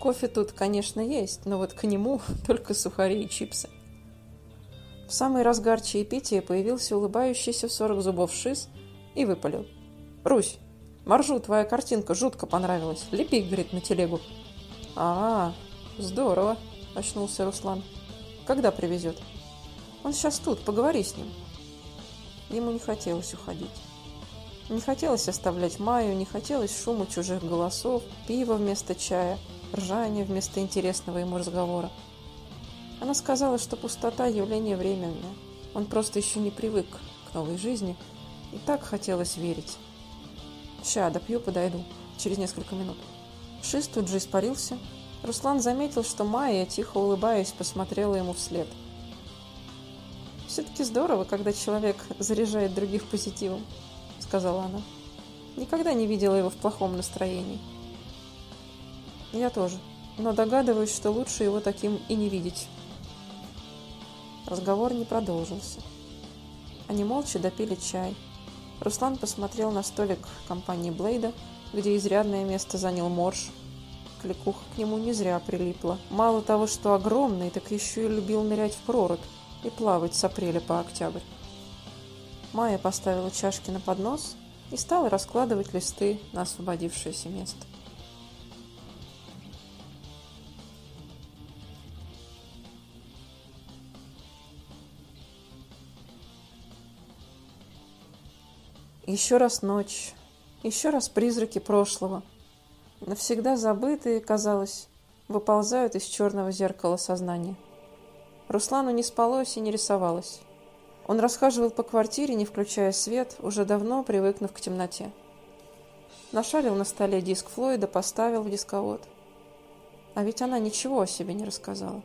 Кофе тут, конечно, есть, но вот к нему *laughs* только сухари и чипсы. В самый разгар чаепития появился улыбающийся в сорок зубов шиз и выпалил. «Русь, Маржу твоя картинка жутко понравилась. Лепи, говорит, на телегу». «А, здорово», – очнулся Руслан. «Когда привезет?» «Он сейчас тут, поговори с ним». Ему не хотелось уходить. Не хотелось оставлять Майю, не хотелось шума чужих голосов, пива вместо чая, ржания вместо интересного ему разговора. Она сказала, что пустота – явление временное. Он просто еще не привык к новой жизни, и так хотелось верить. «Ща, допью, подойду. Через несколько минут». Шиз тут же испарился, Руслан заметил, что Майя, тихо улыбаясь, посмотрела ему вслед. «Все-таки здорово, когда человек заряжает других позитивом», — сказала она. «Никогда не видела его в плохом настроении». «Я тоже, но догадываюсь, что лучше его таким и не видеть». Разговор не продолжился. Они молча допили чай. Руслан посмотрел на столик компании Блейда, где изрядное место занял Морж, кликуха к нему не зря прилипла. Мало того, что огромный, так еще и любил нырять в прорубь и плавать с апреля по октябрь. Майя поставила чашки на поднос и стала раскладывать листы на освободившееся место. Еще раз ночь, еще раз призраки прошлого, навсегда забытые, казалось, выползают из черного зеркала сознания. Руслану не спалось и не рисовалось. Он расхаживал по квартире, не включая свет, уже давно привыкнув к темноте. Нашарил на столе диск Флойда, поставил в дисковод. А ведь она ничего о себе не рассказала.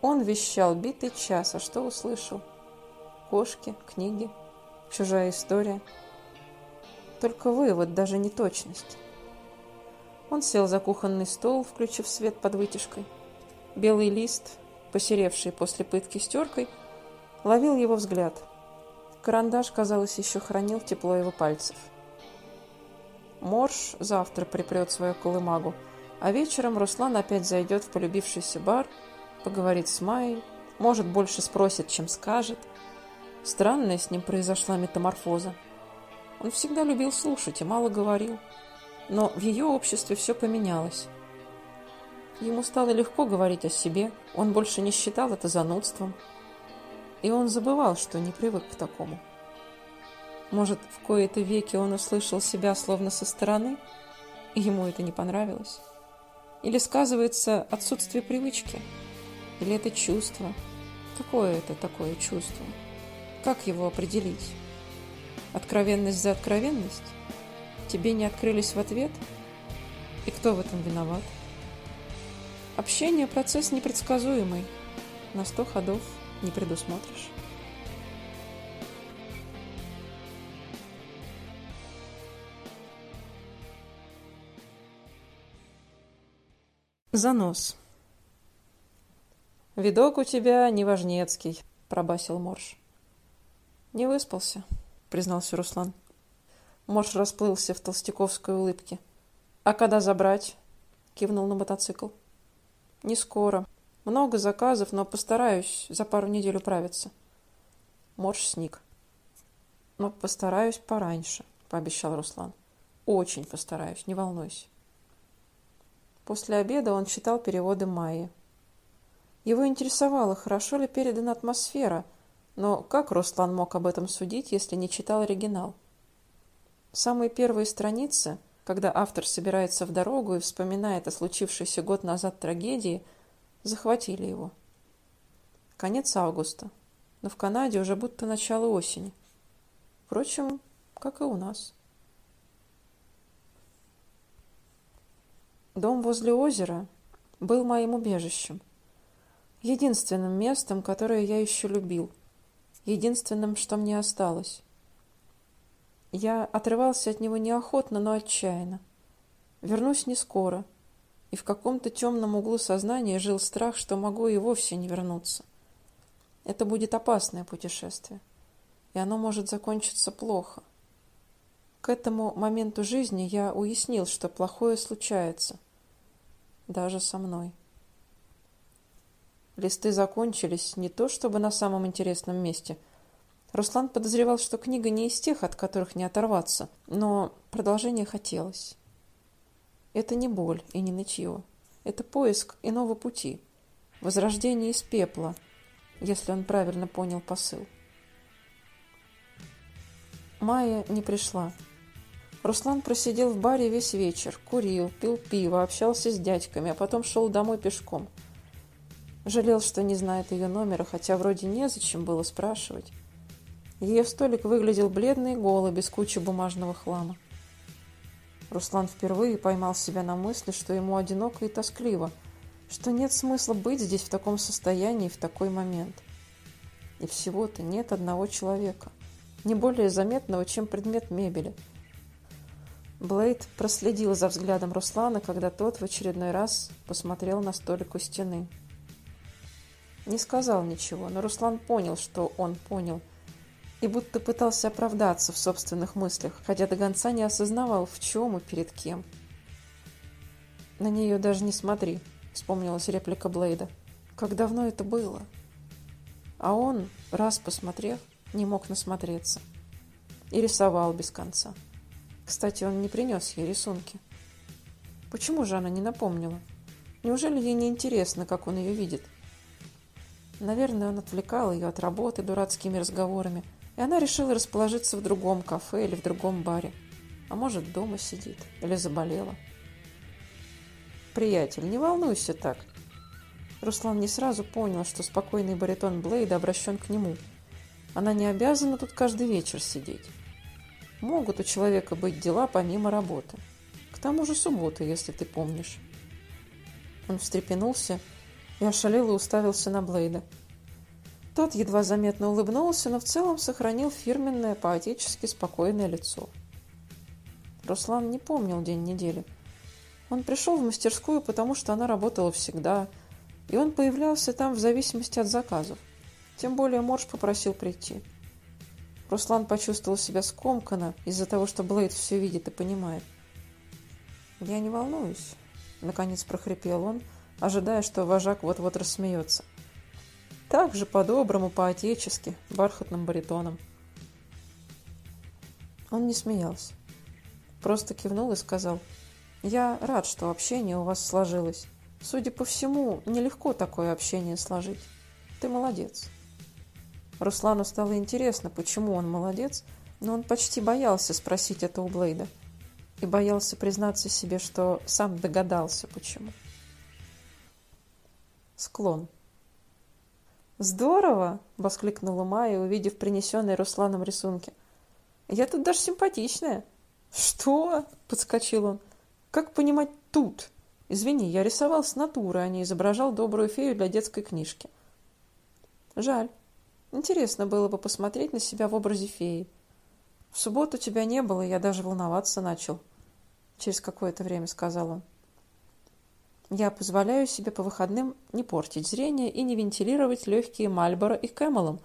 Он вещал битый час, а что услышал? Кошки, книги, чужая история. Только вывод, даже не точность. Он сел за кухонный стол, включив свет под вытяжкой. Белый лист, посеревший после пытки стеркой, ловил его взгляд. Карандаш, казалось, еще хранил тепло его пальцев. Морж завтра припрет свою колымагу, а вечером Руслан опять зайдет в полюбившийся бар, поговорит с Майей, может, больше спросит, чем скажет. Странная с ним произошла метаморфоза. Он всегда любил слушать и мало говорил. Но в ее обществе все поменялось. Ему стало легко говорить о себе, он больше не считал это занудством. И он забывал, что не привык к такому. Может, в кои-то веки он услышал себя словно со стороны, и ему это не понравилось? Или сказывается отсутствие привычки? Или это чувство? Какое это такое чувство? Как его определить? Откровенность за откровенность? Тебе не открылись в ответ? И кто в этом виноват? Общение – процесс непредсказуемый. На сто ходов не предусмотришь. Занос. «Видок у тебя неважнецкий», — пробасил Морж. «Не выспался», — признался Руслан. Морж расплылся в толстяковской улыбке. «А когда забрать?» — кивнул на мотоцикл. «Не скоро. Много заказов, но постараюсь за пару недель управиться». Морж сник. «Но постараюсь пораньше», — пообещал Руслан. «Очень постараюсь, не волнуйся». После обеда он читал переводы Майи. Его интересовало, хорошо ли передана атмосфера, но как Руслан мог об этом судить, если не читал оригинал? Самые первые страницы, когда автор собирается в дорогу и вспоминает о случившейся год назад трагедии, захватили его. Конец августа, но в Канаде уже будто начало осени. Впрочем, как и у нас. Дом возле озера был моим убежищем. Единственным местом, которое я еще любил. Единственным, что мне осталось. Я отрывался от него неохотно, но отчаянно. Вернусь не скоро, и в каком-то темном углу сознания жил страх, что могу и вовсе не вернуться. Это будет опасное путешествие, и оно может закончиться плохо. К этому моменту жизни я уяснил, что плохое случается даже со мной. Листы закончились не то чтобы на самом интересном месте. Руслан подозревал, что книга не из тех, от которых не оторваться, но продолжение хотелось. Это не боль и не нытье. Это поиск иного пути, возрождение из пепла, если он правильно понял посыл. Майя не пришла. Руслан просидел в баре весь вечер, курил, пил пиво, общался с дядьками, а потом шел домой пешком. Жалел, что не знает ее номера, хотя вроде незачем было спрашивать. Ее столик выглядел бледный и голый, без кучи бумажного хлама. Руслан впервые поймал себя на мысли, что ему одиноко и тоскливо, что нет смысла быть здесь в таком состоянии в такой момент. И всего-то нет одного человека, не более заметного, чем предмет мебели – Блейд проследил за взглядом Руслана, когда тот в очередной раз посмотрел на столик у стены. Не сказал ничего, но Руслан понял, что он понял, и будто пытался оправдаться в собственных мыслях, хотя до конца не осознавал, в чем и перед кем. «На нее даже не смотри», — вспомнилась реплика Блейда. «Как давно это было?» А он, раз посмотрев, не мог насмотреться. И рисовал без конца. Кстати, он не принес ей рисунки. Почему же она не напомнила? Неужели ей не интересно, как он ее видит? Наверное, он отвлекал ее от работы дурацкими разговорами, и она решила расположиться в другом кафе или в другом баре. А может, дома сидит или заболела. «Приятель, не волнуйся так». Руслан не сразу понял, что спокойный баритон Блейда обращен к нему. Она не обязана тут каждый вечер сидеть. Могут у человека быть дела помимо работы. К тому же суббота, если ты помнишь. Он встрепенулся и ошалело уставился на Блейда. Тот едва заметно улыбнулся, но в целом сохранил фирменное, поотечески спокойное лицо. Руслан не помнил день недели. Он пришел в мастерскую, потому что она работала всегда, и он появлялся там в зависимости от заказов. Тем более Морж попросил прийти. Руслан почувствовал себя скомканно из-за того, что Блейд все видит и понимает. «Я не волнуюсь», — наконец прохрипел он, ожидая, что вожак вот-вот рассмеется. Так же по-доброму, по-отечески, бархатным баритоном. Он не смеялся. Просто кивнул и сказал, «Я рад, что общение у вас сложилось. Судя по всему, нелегко такое общение сложить. Ты молодец». Руслану стало интересно, почему он молодец, Но он почти боялся спросить это у Блейда. И боялся признаться себе, что сам догадался, почему. Склон. «Здорово!» — воскликнула Майя, увидев принесенные Русланом рисунки. «Я тут даже симпатичная». «Что?» — подскочил он. «Как понимать тут? Извини, я рисовал с натуры, а не изображал добрую фею для детской книжки». «Жаль. Интересно было бы посмотреть на себя в образе феи. В субботу тебя не было, я даже волноваться начал. Через какое-то время сказал он. Я позволяю себе по выходным не портить зрение и не вентилировать легкие Мальборо и Кэмелом.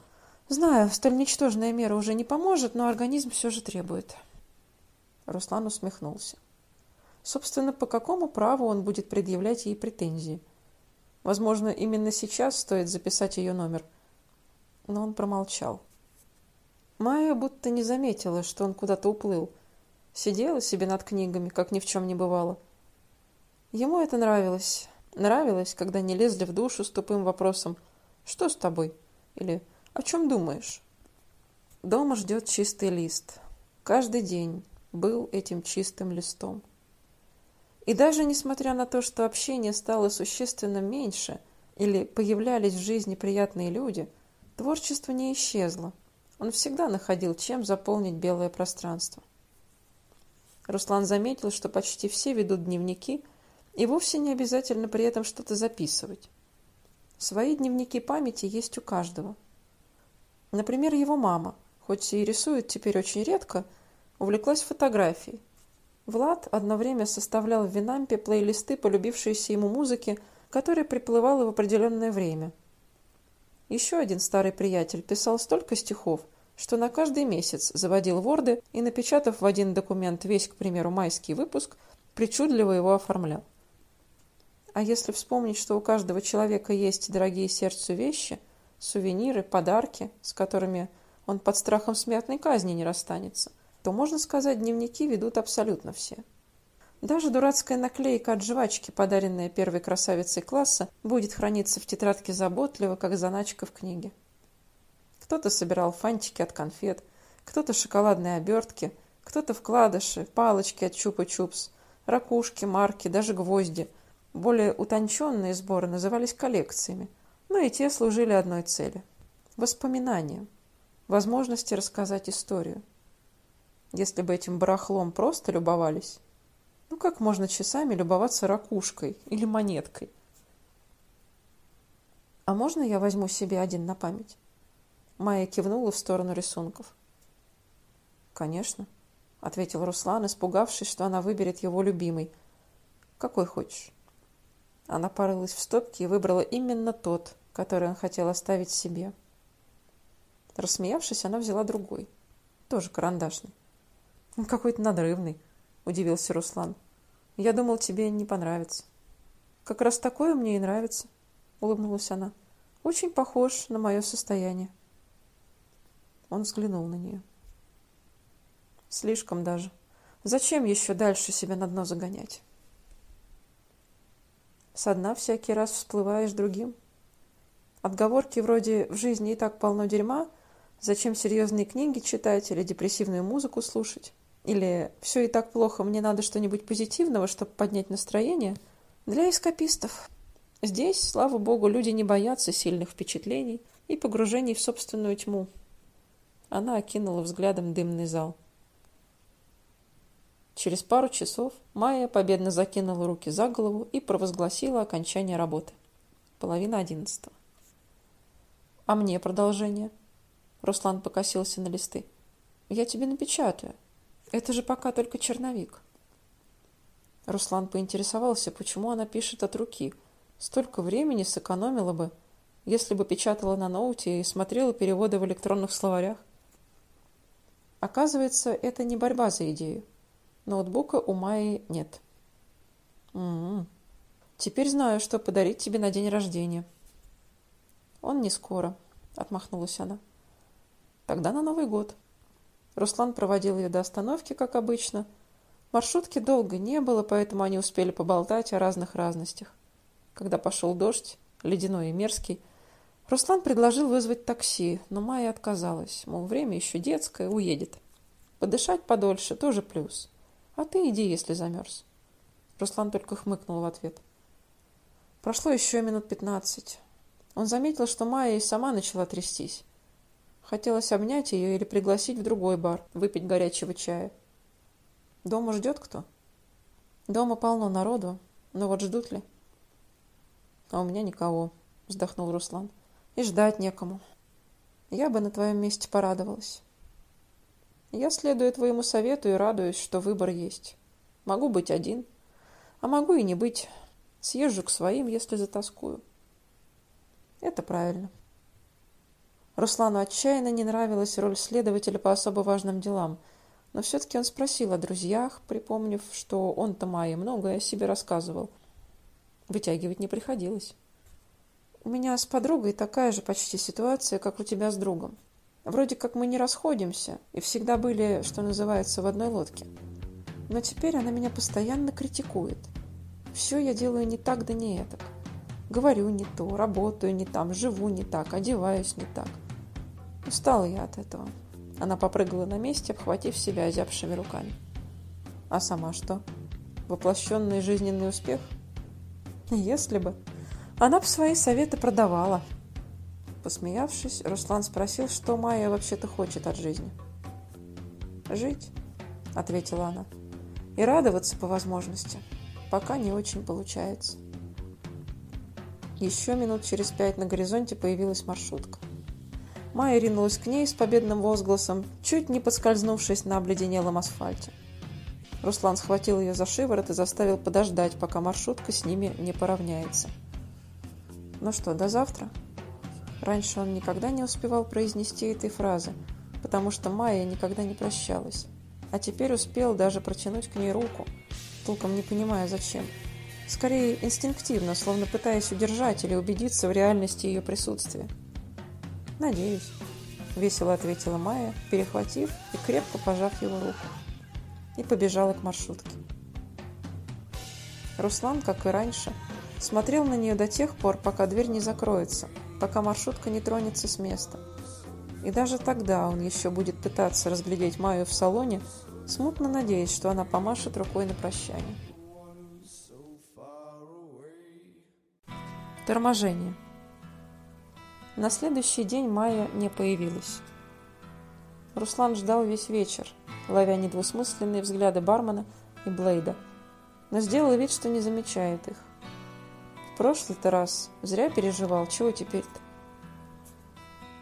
Знаю, столь ничтожная мера уже не поможет, но организм все же требует. Руслан усмехнулся. Собственно, по какому праву он будет предъявлять ей претензии? Возможно, именно сейчас стоит записать ее номер – но он промолчал. Майя будто не заметила, что он куда-то уплыл. Сидела себе над книгами, как ни в чем не бывало. Ему это нравилось. Нравилось, когда не лезли в душу с тупым вопросом «Что с тобой?» или «О чем думаешь?» Дома ждет чистый лист. Каждый день был этим чистым листом. И даже несмотря на то, что общение стало существенно меньше или появлялись в жизни приятные люди – Творчество не исчезло. Он всегда находил, чем заполнить белое пространство. Руслан заметил, что почти все ведут дневники, и вовсе не обязательно при этом что-то записывать. Свои дневники памяти есть у каждого. Например, его мама, хоть и рисует теперь очень редко, увлеклась фотографией. Влад одно время составлял в Винампе плейлисты полюбившейся ему музыки, которая приплывала в определенное время – еще один старый приятель писал столько стихов, что на каждый месяц заводил ворды и, напечатав в один документ весь, к примеру, майский выпуск, причудливо его оформлял. А если вспомнить, что у каждого человека есть дорогие сердцу вещи, сувениры, подарки, с которыми он под страхом смертной казни не расстанется, то, можно сказать, дневники ведут абсолютно все. Даже дурацкая наклейка от жвачки, подаренная первой красавицей класса, будет храниться в тетрадке заботливо, как заначка в книге. Кто-то собирал фантики от конфет, кто-то шоколадные обертки, кто-то вкладыши, палочки от чупа-чупс, ракушки, марки, даже гвозди. Более утонченные сборы назывались коллекциями, но и те служили одной цели – воспоминаниям, возможности рассказать историю. Если бы этим барахлом просто любовались, ну как можно часами любоваться ракушкой или монеткой? А можно я возьму себе один на память? Майя кивнула в сторону рисунков. Конечно, ответил Руслан, испугавшись, что она выберет его любимый. Какой хочешь. Она порылась в стопке и выбрала именно тот, который он хотел оставить себе. Рассмеявшись, она взяла другой, тоже карандашный. Какой-то надрывный, удивился Руслан. Я думал, тебе не понравится. Как раз такое мне и нравится, улыбнулась она. Очень похож на мое состояние. Он взглянул на нее. Слишком даже. Зачем еще дальше себя на дно загонять? Со дна всякий раз всплываешь другим. Отговорки вроде «в жизни и так полно дерьма», «зачем серьезные книги читать» или депрессивную музыку слушать или «все и так плохо, мне надо что-нибудь позитивного, чтобы поднять настроение» для эскапистов. Здесь, слава богу, люди не боятся сильных впечатлений и погружений в собственную тьму. Она окинула взглядом дымный зал. Через пару часов Майя победно закинула руки за голову и провозгласила окончание работы. Половина одиннадцатого. «А мне продолжение?» Руслан покосился на листы. «Я тебе напечатаю. Это же пока только черновик. Руслан поинтересовался, почему она пишет от руки. Столько времени сэкономила бы, если бы печатала на ноуте и смотрела переводы в электронных словарях. Оказывается, это не борьба за идею. Ноутбука у Майи нет. М-м. Теперь знаю, что подарить тебе на день рождения. Он не скоро, отмахнулась она. Тогда на Новый год. Руслан проводил ее до остановки, как обычно. Маршрутки долго не было, поэтому они успели поболтать о разных разностях. Когда пошел дождь, ледяной и мерзкий, Руслан предложил вызвать такси, но Майя отказалась, мол, время еще детское, уедет. Подышать подольше тоже плюс. А ты иди, если замерз. Руслан только хмыкнул в ответ. Прошло еще минут пятнадцать. Он заметил, что Майя и сама начала трястись. Хотелось обнять ее или пригласить в другой бар, выпить горячего чая. Дома ждет кто? Дома полно народу, но вот ждут ли? А у меня никого, вздохнул Руслан. И ждать некому. Я бы на твоем месте порадовалась. Я следую твоему совету и радуюсь, что выбор есть. Могу быть один, а могу и не быть. Съезжу к своим, если затаскую. Это правильно. Руслану отчаянно не нравилась роль следователя по особо важным делам, но все-таки он спросил о друзьях, припомнив, что он-то Майе многое о себе рассказывал. Вытягивать не приходилось. У меня с подругой такая же почти ситуация, как у тебя с другом. Вроде как мы не расходимся и всегда были, что называется, в одной лодке. Но теперь она меня постоянно критикует. Все я делаю не так да не этак. Говорю не то, работаю не там, живу не так, одеваюсь не так. Устала я от этого. Она попрыгала на месте, обхватив себя озябшими руками. А сама что? Воплощенный жизненный успех? Если бы. Она бы свои советы продавала. Посмеявшись, Руслан спросил, что Майя вообще-то хочет от жизни. «Жить», — ответила она, — «и радоваться по возможности, пока не очень получается». Еще минут через пять на горизонте появилась маршрутка. Майя ринулась к ней с победным возгласом, чуть не подскользнувшись на обледенелом асфальте. Руслан схватил ее за шиворот и заставил подождать, пока маршрутка с ними не поравняется. «Ну что, до завтра?» Раньше он никогда не успевал произнести этой фразы, потому что Майя никогда не прощалась. А теперь успел даже протянуть к ней руку, толком не понимая зачем. Скорее инстинктивно, словно пытаясь удержать или убедиться в реальности ее присутствия. «Надеюсь», — весело ответила Майя, перехватив и крепко пожав его руку. И побежала к маршрутке. Руслан, как и раньше, смотрел на нее до тех пор, пока дверь не закроется, пока маршрутка не тронется с места. И даже тогда он еще будет пытаться разглядеть Майю в салоне, смутно надеясь, что она помашет рукой на прощание. Торможение. На следующий день Майя не появилась. Руслан ждал весь вечер, ловя недвусмысленные взгляды бармена и Блейда, но сделал вид, что не замечает их. Прошлый-то раз зря переживал, чего теперь-то?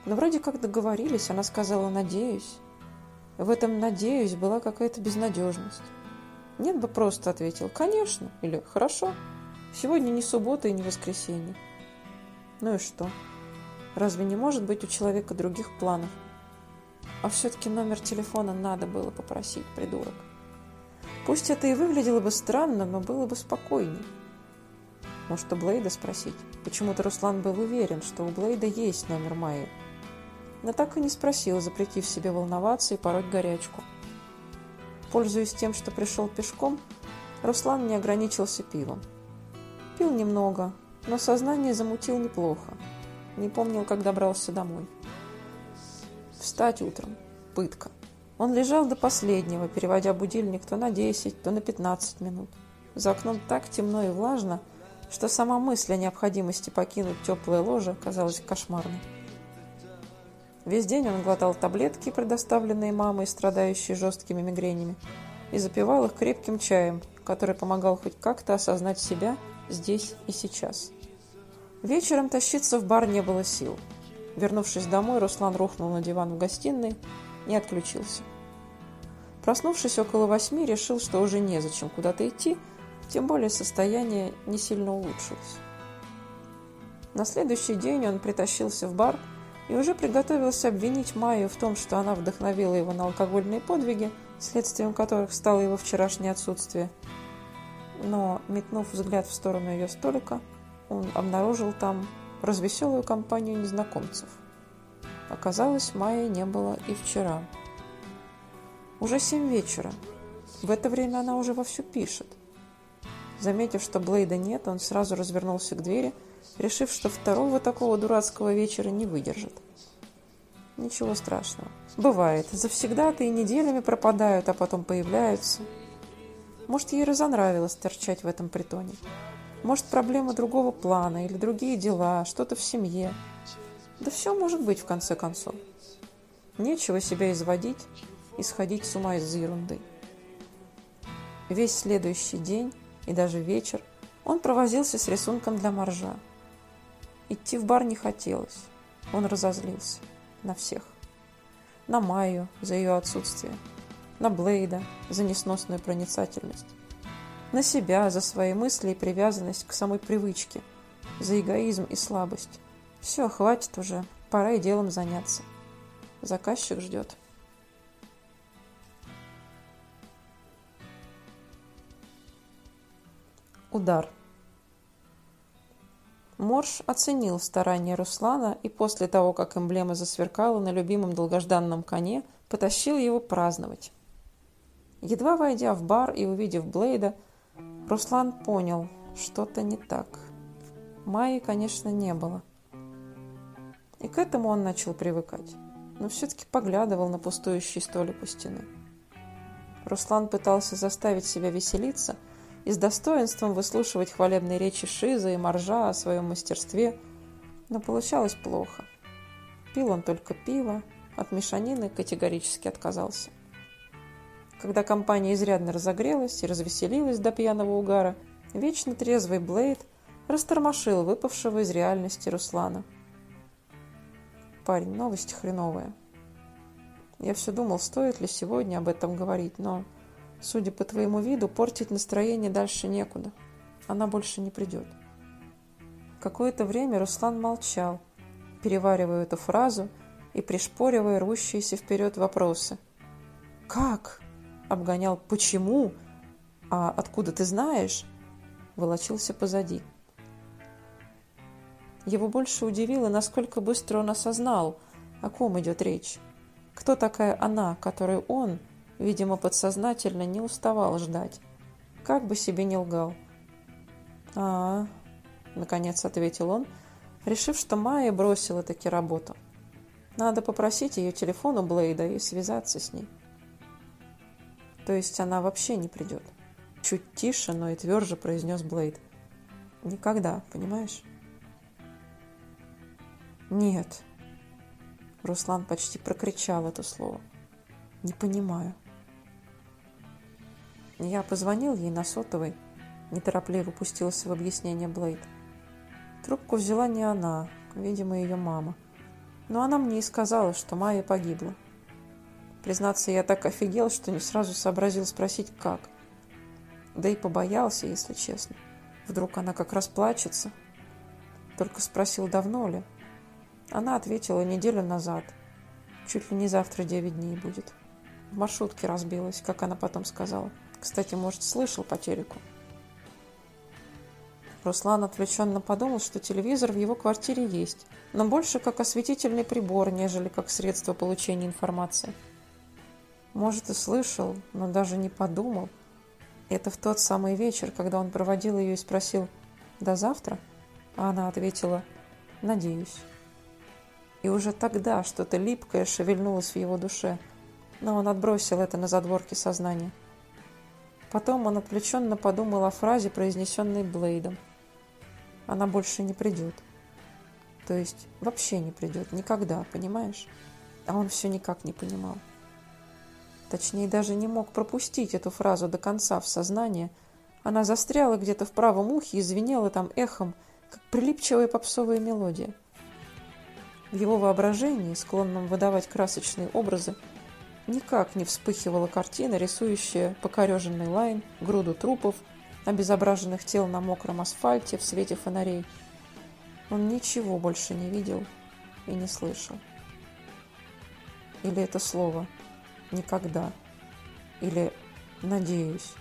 Но вроде как договорились, она сказала «надеюсь». В этом «надеюсь» была какая-то безнадежность. «Нет бы просто», — ответил «конечно» или «хорошо». Сегодня не суббота и не воскресенье. Ну и что? Разве не может быть у человека других планов? А все-таки номер телефона надо было попросить, придурок. Пусть это и выглядело бы странно, но было бы спокойней. Может, у Блейда спросить? Почему-то Руслан был уверен, что у Блейда есть номер Майи. Но так и не спросил, запретив себе волноваться и пороть горячку. Пользуясь тем, что пришел пешком, Руслан не ограничился пивом. Пил немного, но сознание замутил неплохо. Не помнил, как добрался домой. Встать утром. Пытка. Он лежал до последнего, переводя будильник то на 10, то на 15 минут. За окном так темно и влажно, что сама мысль о необходимости покинуть теплое ложе казалась кошмарной. Весь день он глотал таблетки, предоставленные мамой, страдающей жесткими мигренями, и запивал их крепким чаем, который помогал хоть как-то осознать себя здесь и сейчас. Вечером тащиться в бар не было сил. Вернувшись домой, Руслан рухнул на диван в гостиной и отключился. Проснувшись около восьми, решил, что уже незачем куда-то идти, тем более состояние не сильно улучшилось. На следующий день он притащился в бар и уже приготовился обвинить Майю в том, что она вдохновила его на алкогольные подвиги, следствием которых стало его вчерашнее отсутствие – но, метнув взгляд в сторону ее столика, он обнаружил там развеселую компанию незнакомцев. Оказалось, Майи не было и вчера. Уже семь вечера. В это время она уже вовсю пишет. Заметив, что Блейда нет, он сразу развернулся к двери, решив, что второго такого дурацкого вечера не выдержит. Ничего страшного. Бывает. Завсегда-то и неделями пропадают, а потом появляются. Может, ей разонравилось торчать в этом притоне. Может, проблема другого плана или другие дела, что-то в семье. Да все может быть, в конце концов. Нечего себя изводить и сходить с ума из-за ерунды. Весь следующий день и даже вечер он провозился с рисунком для моржа. Идти в бар не хотелось. Он разозлился. На всех. На Майю за ее отсутствие. На Блейда за несносную проницательность. На себя за свои мысли и привязанность к самой привычке. За эгоизм и слабость. Все, хватит уже. Пора и делом заняться. Заказчик ждет. Удар. Морж оценил старания Руслана и после того, как эмблема засверкала на любимом долгожданном коне, потащил его праздновать. Едва войдя в бар и увидев Блейда, Руслан понял, что-то не так. Майи, конечно, не было. И к этому он начал привыкать, но все-таки поглядывал на пустующий столик у стены. Руслан пытался заставить себя веселиться – и с достоинством выслушивать хвалебные речи Шиза и Маржа о своем мастерстве, но получалось плохо. Пил он только пиво, от мешанины категорически отказался. Когда компания изрядно разогрелась и развеселилась до пьяного угара, вечно трезвый Блейд растормошил выпавшего из реальности Руслана. «Парень, новость хреновая. Я все думал, стоит ли сегодня об этом говорить, но Судя по твоему виду, портить настроение дальше некуда. Она больше не придет. Какое-то время Руслан молчал, переваривая эту фразу и пришпоривая рвущиеся вперед вопросы. «Как?» — обгонял «почему?» «А откуда ты знаешь?» — волочился позади. Его больше удивило, насколько быстро он осознал, о ком идет речь. Кто такая она, которую он, Видимо, подсознательно не уставал ждать. Как бы себе не лгал. а, наконец ответил он, решив, что Майя бросила таки работу. Надо попросить ее телефон у Блейда и связаться с ней. То есть она вообще не придет. Чуть тише, но и тверже произнес Блейд. Никогда, понимаешь? Нет. Руслан почти прокричал это слово. Не понимаю. Я позвонил ей на сотовый, неторопливо пустился в объяснение Блейд. Трубку взяла не она, видимо, ее мама. Но она мне и сказала, что Майя погибла. Признаться, я так офигел, что не сразу сообразил спросить, как. Да и побоялся, если честно. Вдруг она как раз плачется. Только спросил, давно ли. Она ответила неделю назад. Чуть ли не завтра девять дней будет. В маршрутке разбилась, как она потом сказала. Кстати, может, слышал по телеку. Руслан отвлеченно подумал, что телевизор в его квартире есть, но больше как осветительный прибор, нежели как средство получения информации. Может, и слышал, но даже не подумал. Это в тот самый вечер, когда он проводил ее и спросил «До завтра?» А она ответила «Надеюсь». И уже тогда что-то липкое шевельнулось в его душе, но он отбросил это на задворки сознания. Потом он отвлеченно подумал о фразе, произнесенной Блейдом. Она больше не придет. То есть вообще не придет, никогда, понимаешь? А он все никак не понимал. Точнее, даже не мог пропустить эту фразу до конца в сознание. Она застряла где-то в правом ухе и звенела там эхом, как прилипчивая попсовая мелодия. В его воображении, склонном выдавать красочные образы, никак не вспыхивала картина, рисующая покореженный лайн, груду трупов, обезображенных тел на мокром асфальте в свете фонарей. Он ничего больше не видел и не слышал. Или это слово «никогда», или «надеюсь».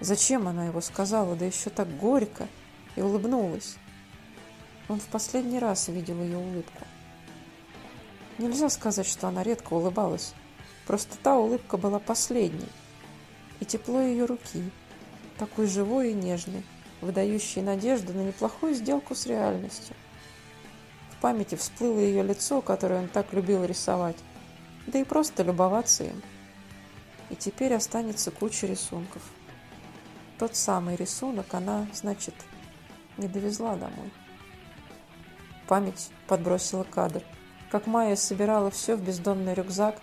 Зачем она его сказала, да еще так горько, и улыбнулась? Он в последний раз видел ее улыбку. Нельзя сказать, что она редко улыбалась. Просто та улыбка была последней. И тепло ее руки, такой живой и нежной, выдающей надежду на неплохую сделку с реальностью. памяти всплыло ее лицо, которое он так любил рисовать, да и просто любоваться им. И теперь останется куча рисунков. Тот самый рисунок она, значит, не довезла домой. Память подбросила кадр, как Майя собирала все в бездонный рюкзак,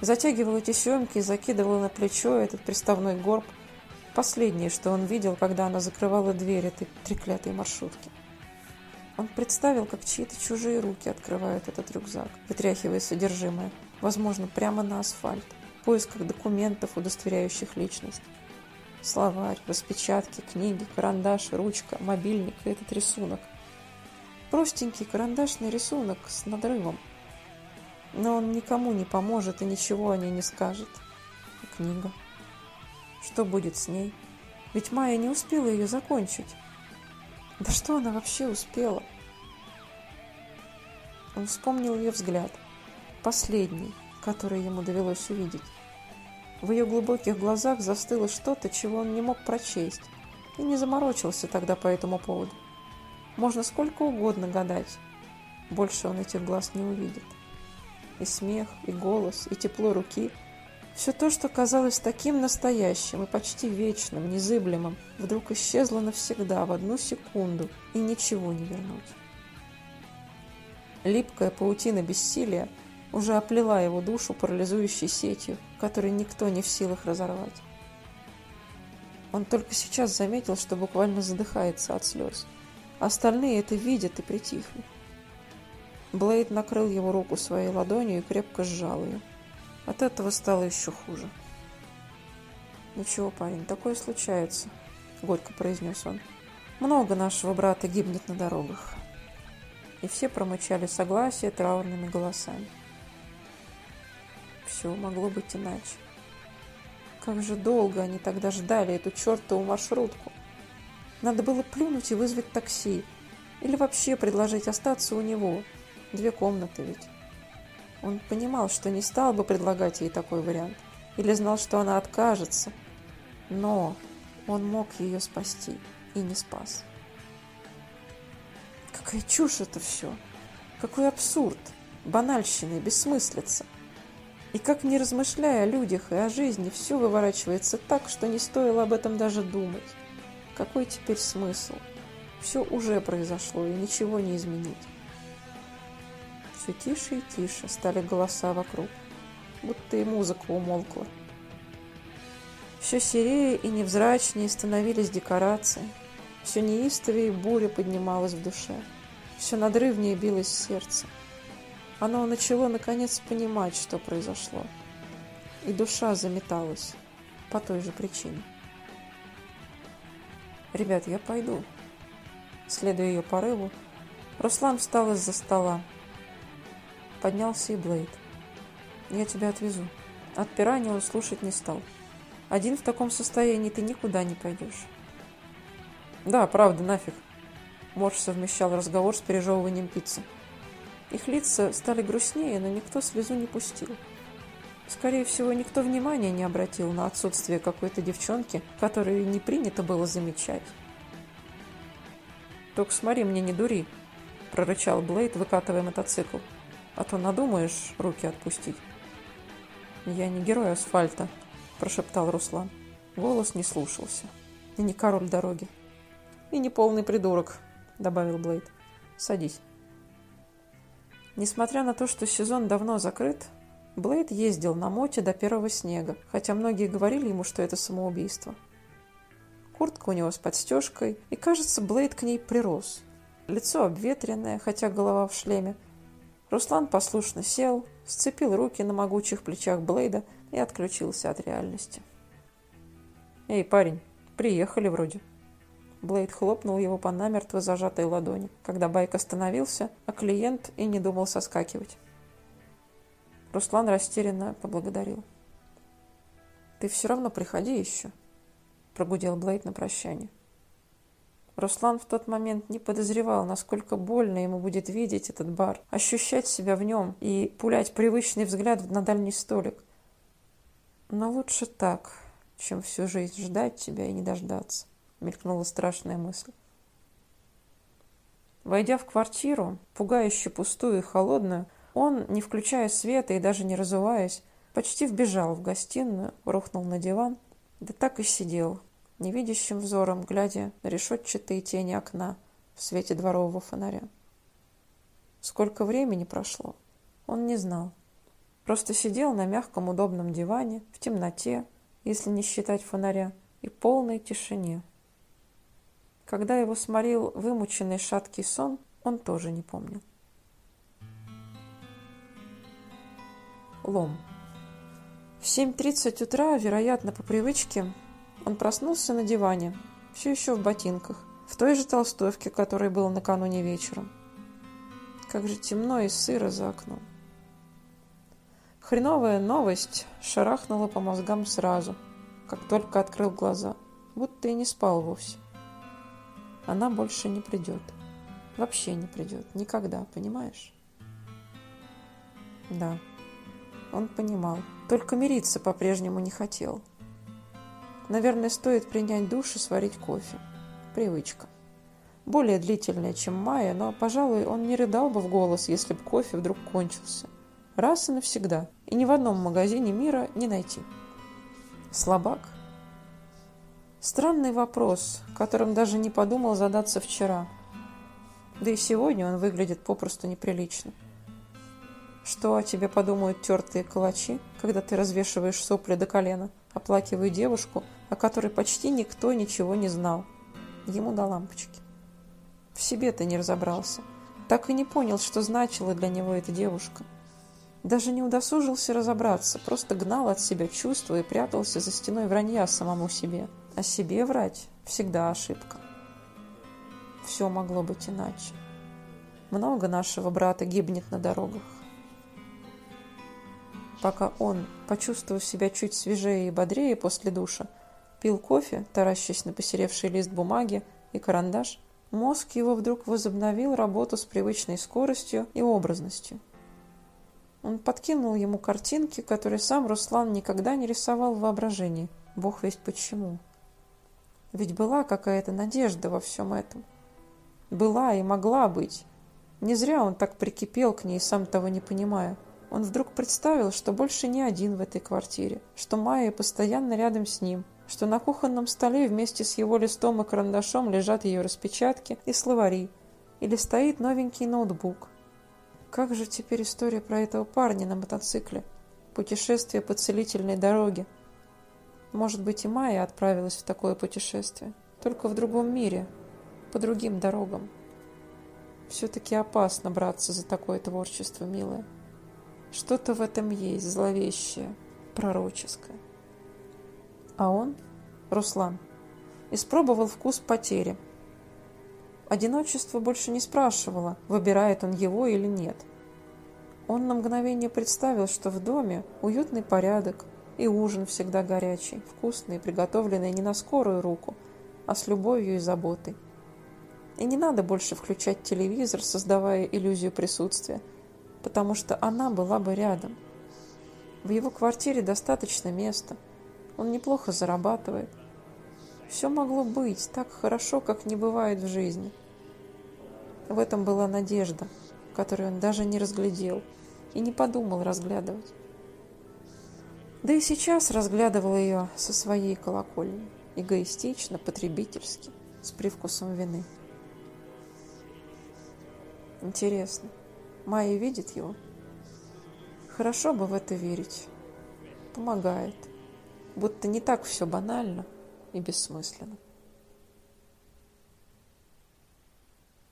затягивала тесемки и закидывала на плечо этот приставной горб, последнее, что он видел, когда она закрывала дверь этой треклятой маршрутки. Он представил, как чьи-то чужие руки открывают этот рюкзак, вытряхивая содержимое, возможно, прямо на асфальт, в поисках документов, удостоверяющих личность. Словарь, распечатки, книги, карандаш, ручка, мобильник и этот рисунок. Простенький карандашный рисунок с надрывом. Но он никому не поможет и ничего о ней не скажет. Книга? Что будет с ней? Ведь Майя не успела ее закончить. Да что она вообще успела? Он вспомнил ее взгляд, последний, который ему довелось увидеть. В ее глубоких глазах застыло что-то, чего он не мог прочесть, и не заморочился тогда по этому поводу. Можно сколько угодно гадать, больше он этих глаз не увидит. И смех, и голос, и тепло руки — все то, что казалось таким настоящим и почти вечным, незыблемым, вдруг исчезло навсегда, в одну секунду, и ничего не вернуть. Липкая паутина бессилия уже оплела его душу парализующей сетью, которой никто не в силах разорвать. Он только сейчас заметил, что буквально задыхается от слез. Остальные это видят и притихли. Блейд накрыл его руку своей ладонью и крепко сжал ее. От этого стало еще хуже. «Ничего, парень, такое случается», — горько произнес он. «Много нашего брата гибнет на дорогах». И все промычали согласие траурными голосами. Все могло быть иначе. Как же долго они тогда ждали эту чертову маршрутку. Надо было плюнуть и вызвать такси. Или вообще предложить остаться у него. Две комнаты ведь. Он понимал, что не стал бы предлагать ей такой вариант, или знал, что она откажется, но он мог ее спасти и не спас. Какая чушь это все! Какой абсурд! Банальщина и бессмыслица! И как не размышляя о людях и о жизни, все выворачивается так, что не стоило об этом даже думать. Какой теперь смысл? Все уже произошло, и ничего не изменить. Все тише и тише стали голоса вокруг, будто и музыка умолкла. Все серее и невзрачнее становились декорации, все неистовее буря поднималась в душе, все надрывнее билось сердце. Оно начало наконец понимать, что произошло, и душа заметалась по той же причине. «Ребят, я пойду». Следуя ее порыву, Руслан встал из-за стола, Поднялся и Блейд. «Я тебя отвезу». От Пиранила слушать не стал. «Один в таком состоянии ты никуда не пойдешь». «Да, правда, нафиг». Морж совмещал разговор с пережевыванием пиццы. Их лица стали грустнее, но никто слезу не пустил. Скорее всего, никто внимания не обратил на отсутствие какой-то девчонки, которую не принято было замечать. «Только смотри, мне не дури», — прорычал Блейд, выкатывая мотоцикл а то надумаешь руки отпустить. «Я не герой асфальта», – прошептал Руслан. Голос не слушался. «И не король дороги». «И не полный придурок», – добавил Блейд. «Садись». Несмотря на то, что сезон давно закрыт, Блейд ездил на моте до первого снега, хотя многие говорили ему, что это самоубийство. Куртка у него с подстежкой, и, кажется, Блейд к ней прирос. Лицо обветренное, хотя голова в шлеме, Руслан послушно сел, сцепил руки на могучих плечах Блейда и отключился от реальности. «Эй, парень, приехали вроде». Блейд хлопнул его по намертво зажатой ладони, когда байк остановился, а клиент и не думал соскакивать. Руслан растерянно поблагодарил. «Ты все равно приходи еще», — прогудел Блейд на прощание. Руслан в тот момент не подозревал, насколько больно ему будет видеть этот бар, ощущать себя в нем и пулять привычный взгляд на дальний столик. Но лучше так, чем всю жизнь ждать тебя и не дождаться, мелькнула страшная мысль. Войдя в квартиру, пугающе пустую и холодную, он, не включая света и даже не разуваясь, почти вбежал в гостиную, рухнул на диван, да так и сидел, невидящим взором, глядя на решетчатые тени окна в свете дворового фонаря. Сколько времени прошло, он не знал. Просто сидел на мягком удобном диване, в темноте, если не считать фонаря, и полной тишине. Когда его сморил вымученный шаткий сон, он тоже не помнил. Лом. В 7.30 утра, вероятно, по привычке, он проснулся на диване, все еще в ботинках, в той же толстовке, которой был накануне вечером. Как же темно и сыро за окном. Хреновая новость шарахнула по мозгам сразу, как только открыл глаза, будто и не спал вовсе. Она больше не придет. Вообще не придет. Никогда, понимаешь? Да, он понимал. Только мириться по-прежнему не хотел. Наверное, стоит принять душ и сварить кофе. Привычка. Более длительная, чем Майя, но, пожалуй, он не рыдал бы в голос, если бы кофе вдруг кончился. Раз и навсегда. И ни в одном магазине мира не найти. Слабак? Странный вопрос, которым даже не подумал задаться вчера. Да и сегодня он выглядит попросту неприлично. Что о тебе подумают тертые калачи, когда ты развешиваешь сопли до колена, оплакивая девушку, о которой почти никто ничего не знал? Ему до лампочки. В себе ты не разобрался. Так и не понял, что значила для него эта девушка. Даже не удосужился разобраться, просто гнал от себя чувства и прятался за стеной вранья самому себе. О себе врать всегда ошибка. Все могло быть иначе. Много нашего брата гибнет на дорогах. Пока он, почувствовав себя чуть свежее и бодрее после душа, пил кофе, таращась на посеревший лист бумаги и карандаш, мозг его вдруг возобновил работу с привычной скоростью и образностью – он подкинул ему картинки, которые сам Руслан никогда не рисовал в воображении. Бог весть почему. Ведь была какая-то надежда во всем этом. Была и могла быть. Не зря он так прикипел к ней, сам того не понимая. Он вдруг представил, что больше не один в этой квартире, что Майя постоянно рядом с ним, что на кухонном столе вместе с его листом и карандашом лежат ее распечатки и словари, или стоит новенький ноутбук, как же теперь история про этого парня на мотоцикле? Путешествие по целительной дороге. Может быть, и Майя отправилась в такое путешествие. Только в другом мире, по другим дорогам. Все-таки опасно браться за такое творчество, милая. Что-то в этом есть зловещее, пророческое. А он, Руслан, испробовал вкус потери – Одиночество больше не спрашивало, выбирает он его или нет. Он на мгновение представил, что в доме уютный порядок, и ужин всегда горячий, вкусный, приготовленный не на скорую руку, а с любовью и заботой. И не надо больше включать телевизор, создавая иллюзию присутствия, потому что она была бы рядом. В его квартире достаточно места, он неплохо зарабатывает. Все могло быть так хорошо, как не бывает в жизни. В этом была надежда, которую он даже не разглядел и не подумал разглядывать. Да и сейчас разглядывал ее со своей колокольни, эгоистично, потребительски, с привкусом вины. Интересно, Майя видит его? Хорошо бы в это верить. Помогает. Будто не так все банально и бессмысленно.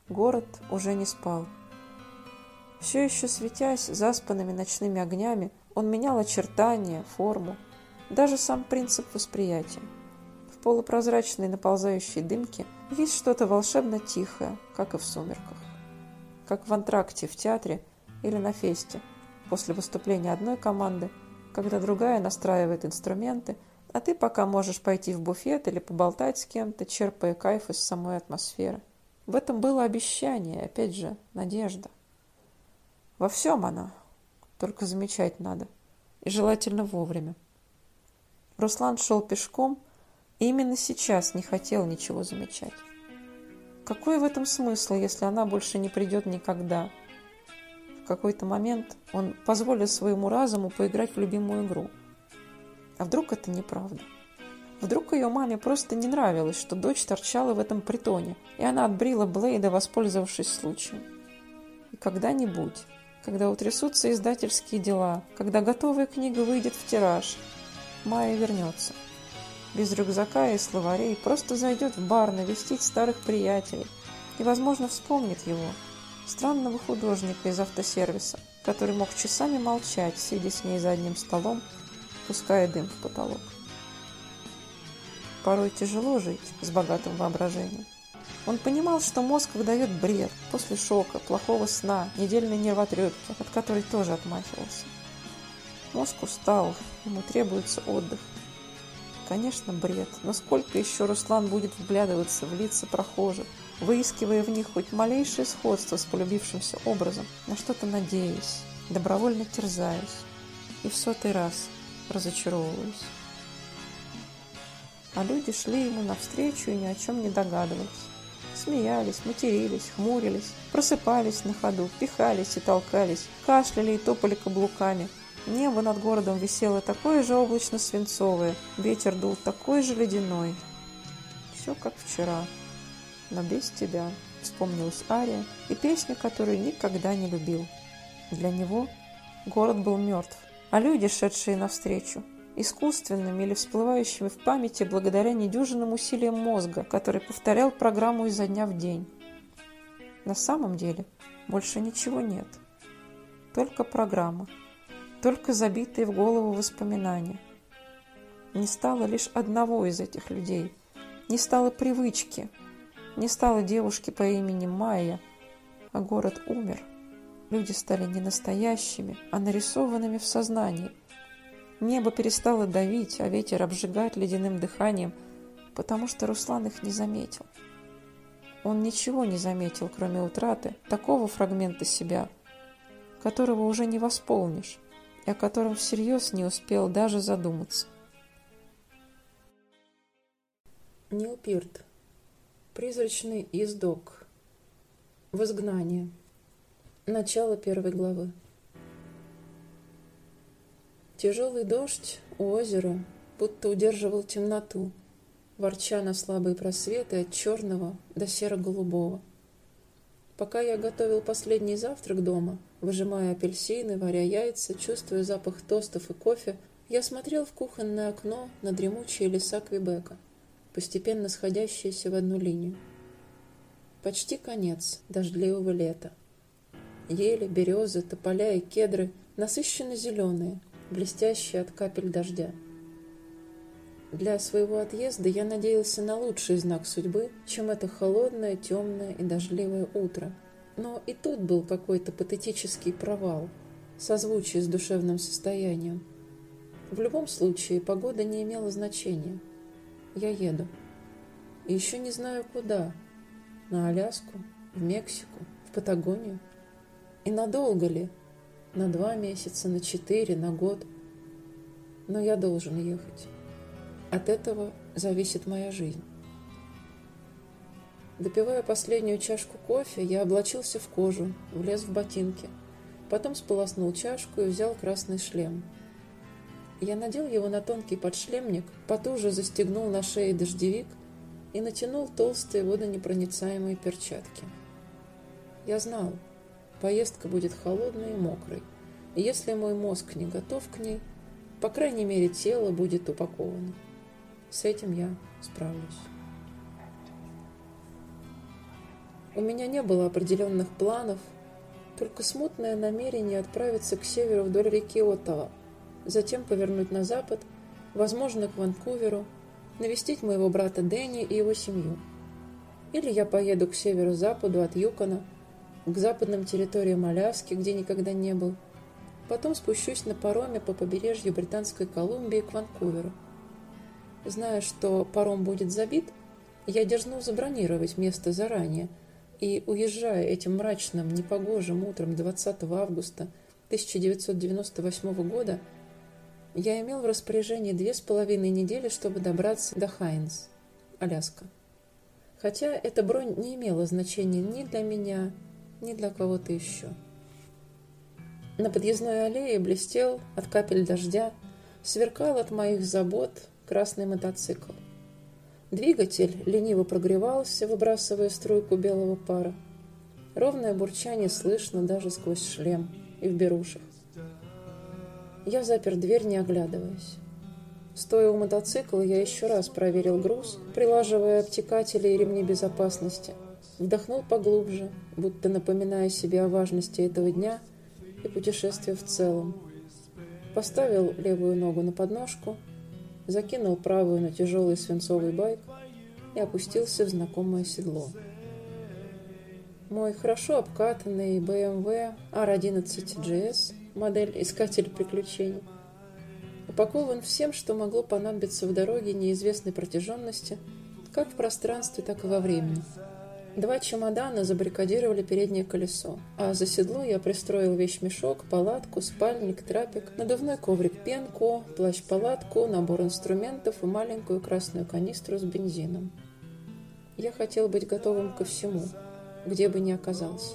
Город уже не спал. Все еще светясь заспанными ночными огнями, он менял очертания, форму, даже сам принцип восприятия. В полупрозрачной наползающей дымке есть что-то волшебно тихое, как и в сумерках. Как в антракте в театре или на фесте, после выступления одной команды, когда другая настраивает инструменты, а ты пока можешь пойти в буфет или поболтать с кем-то, черпая кайф из самой атмосферы. В этом было обещание, опять же, надежда. Во всем она, только замечать надо. И желательно вовремя. Руслан шел пешком и именно сейчас не хотел ничего замечать. Какой в этом смысл, если она больше не придет никогда? В какой-то момент он позволил своему разуму поиграть в любимую игру. А вдруг это неправда? Вдруг ее маме просто не нравилось, что дочь торчала в этом притоне, и она отбрила Блейда, воспользовавшись случаем. И когда-нибудь, когда утрясутся издательские дела, когда готовая книга выйдет в тираж, Майя вернется. Без рюкзака и словарей просто зайдет в бар навестить старых приятелей и, возможно, вспомнит его, странного художника из автосервиса, который мог часами молчать, сидя с ней за одним столом, пуская дым в потолок. Порой тяжело жить с богатым воображением. Он понимал, что мозг выдает бред после шока, плохого сна, недельной нервотрепки, от которой тоже отмахивался. Мозг устал, ему требуется отдых. Конечно, бред, но сколько еще Руслан будет вглядываться в лица прохожих, выискивая в них хоть малейшее сходство с полюбившимся образом, на что-то надеясь, добровольно терзаясь и в сотый раз разочаровываясь. А люди шли ему навстречу и ни о чем не догадывались. Смеялись, матерились, хмурились, просыпались на ходу, пихались и толкались, кашляли и топали каблуками. Небо над городом висело такое же облачно-свинцовое, ветер дул такой же ледяной. Все как вчера, но без тебя, вспомнилась Ария и песня, которую никогда не любил. Для него город был мертв, а люди, шедшие навстречу, искусственными или всплывающими в памяти благодаря недюжинным усилиям мозга, который повторял программу изо дня в день. На самом деле больше ничего нет. Только программа, только забитые в голову воспоминания. Не стало лишь одного из этих людей, не стало привычки, не стало девушки по имени Майя, а город умер. Люди стали не настоящими, а нарисованными в сознании – Небо перестало давить, а ветер обжигать ледяным дыханием, потому что Руслан их не заметил. Он ничего не заметил, кроме утраты такого фрагмента себя, которого уже не восполнишь, и о котором всерьез не успел даже задуматься. Нил Пирт. Призрачный ездок. В изгнании. Начало первой главы. Тяжелый дождь у озера будто удерживал темноту, ворча на слабые просветы от черного до серо-голубого. Пока я готовил последний завтрак дома, выжимая апельсины, варя яйца, чувствуя запах тостов и кофе, я смотрел в кухонное окно на дремучие леса Квебека, постепенно сходящиеся в одну линию. Почти конец дождливого лета. Ели, березы, тополя и кедры насыщенно зеленые, блестящие от капель дождя. Для своего отъезда я надеялся на лучший знак судьбы, чем это холодное, темное и дождливое утро. Но и тут был какой-то патетический провал, созвучие с душевным состоянием. В любом случае, погода не имела значения. Я еду. И еще не знаю куда. На Аляску, в Мексику, в Патагонию. И надолго ли? на два месяца, на четыре, на год. Но я должен ехать. От этого зависит моя жизнь. Допивая последнюю чашку кофе, я облачился в кожу, влез в ботинки. Потом сполоснул чашку и взял красный шлем. Я надел его на тонкий подшлемник, потуже застегнул на шее дождевик и натянул толстые водонепроницаемые перчатки. Я знал, Поездка будет холодной и мокрой. И если мой мозг не готов к ней, по крайней мере, тело будет упаковано. С этим я справлюсь. У меня не было определенных планов, только смутное намерение отправиться к северу вдоль реки Оттава, затем повернуть на запад, возможно, к Ванкуверу, навестить моего брата Дэнни и его семью. Или я поеду к северо-западу от Юкона – к западным территориям Аляски, где никогда не был. Потом спущусь на пароме по побережью Британской Колумбии к Ванкуверу. Зная, что паром будет забит, я дерзнул забронировать место заранее, и, уезжая этим мрачным, непогожим утром 20 августа 1998 года, я имел в распоряжении две с половиной недели, чтобы добраться до Хайнс, Аляска. Хотя эта бронь не имела значения ни для меня, ни для кого-то еще. На подъездной аллее блестел от капель дождя, сверкал от моих забот красный мотоцикл. Двигатель лениво прогревался, выбрасывая струйку белого пара. Ровное бурчание слышно даже сквозь шлем и в берушах. Я запер дверь, не оглядываясь. Стоя у мотоцикла, я еще раз проверил груз, прилаживая обтекатели и ремни безопасности. Вдохнул поглубже, будто напоминая себе о важности этого дня и путешествия в целом. Поставил левую ногу на подножку, закинул правую на тяжелый свинцовый байк и опустился в знакомое седло. Мой хорошо обкатанный BMW R11 GS, модель «Искатель приключений», упакован всем, что могло понадобиться в дороге неизвестной протяженности, как в пространстве, так и во времени. Два чемодана забаррикадировали переднее колесо, а за седло я пристроил вещмешок, палатку, спальник, трапик, надувной коврик пенку, плащ-палатку, набор инструментов и маленькую красную канистру с бензином. Я хотел быть готовым ко всему, где бы ни оказался.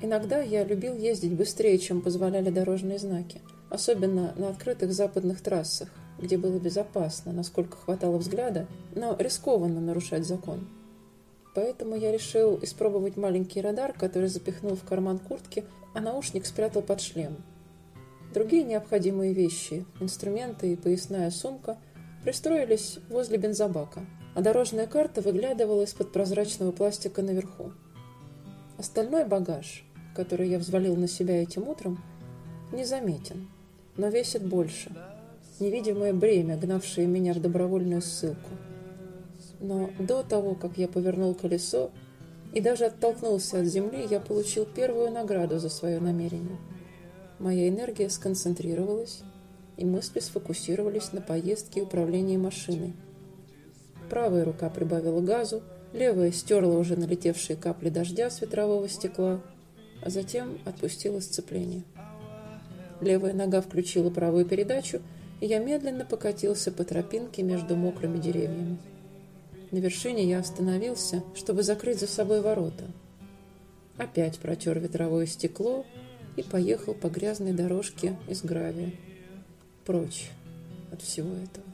Иногда я любил ездить быстрее, чем позволяли дорожные знаки – особенно на открытых западных трассах, где было безопасно, насколько хватало взгляда, но рискованно нарушать закон. Поэтому я решил испробовать маленький радар, который запихнул в карман куртки, а наушник спрятал под шлем. Другие необходимые вещи, инструменты и поясная сумка пристроились возле бензобака, а дорожная карта выглядывала из-под прозрачного пластика наверху. Остальной багаж, который я взвалил на себя этим утром, незаметен но весит больше. Невидимое бремя, гнавшее меня в добровольную ссылку. Но до того, как я повернул колесо и даже оттолкнулся от земли, я получил первую награду за свое намерение. Моя энергия сконцентрировалась, и мысли сфокусировались на поездке и управлении машиной. Правая рука прибавила газу, левая стерла уже налетевшие капли дождя с ветрового стекла, а затем отпустила сцепление. Левая нога включила правую передачу, и я медленно покатился по тропинке между мокрыми деревьями. На вершине я остановился, чтобы закрыть за собой ворота. Опять протер ветровое стекло и поехал по грязной дорожке из гравия. Прочь от всего этого.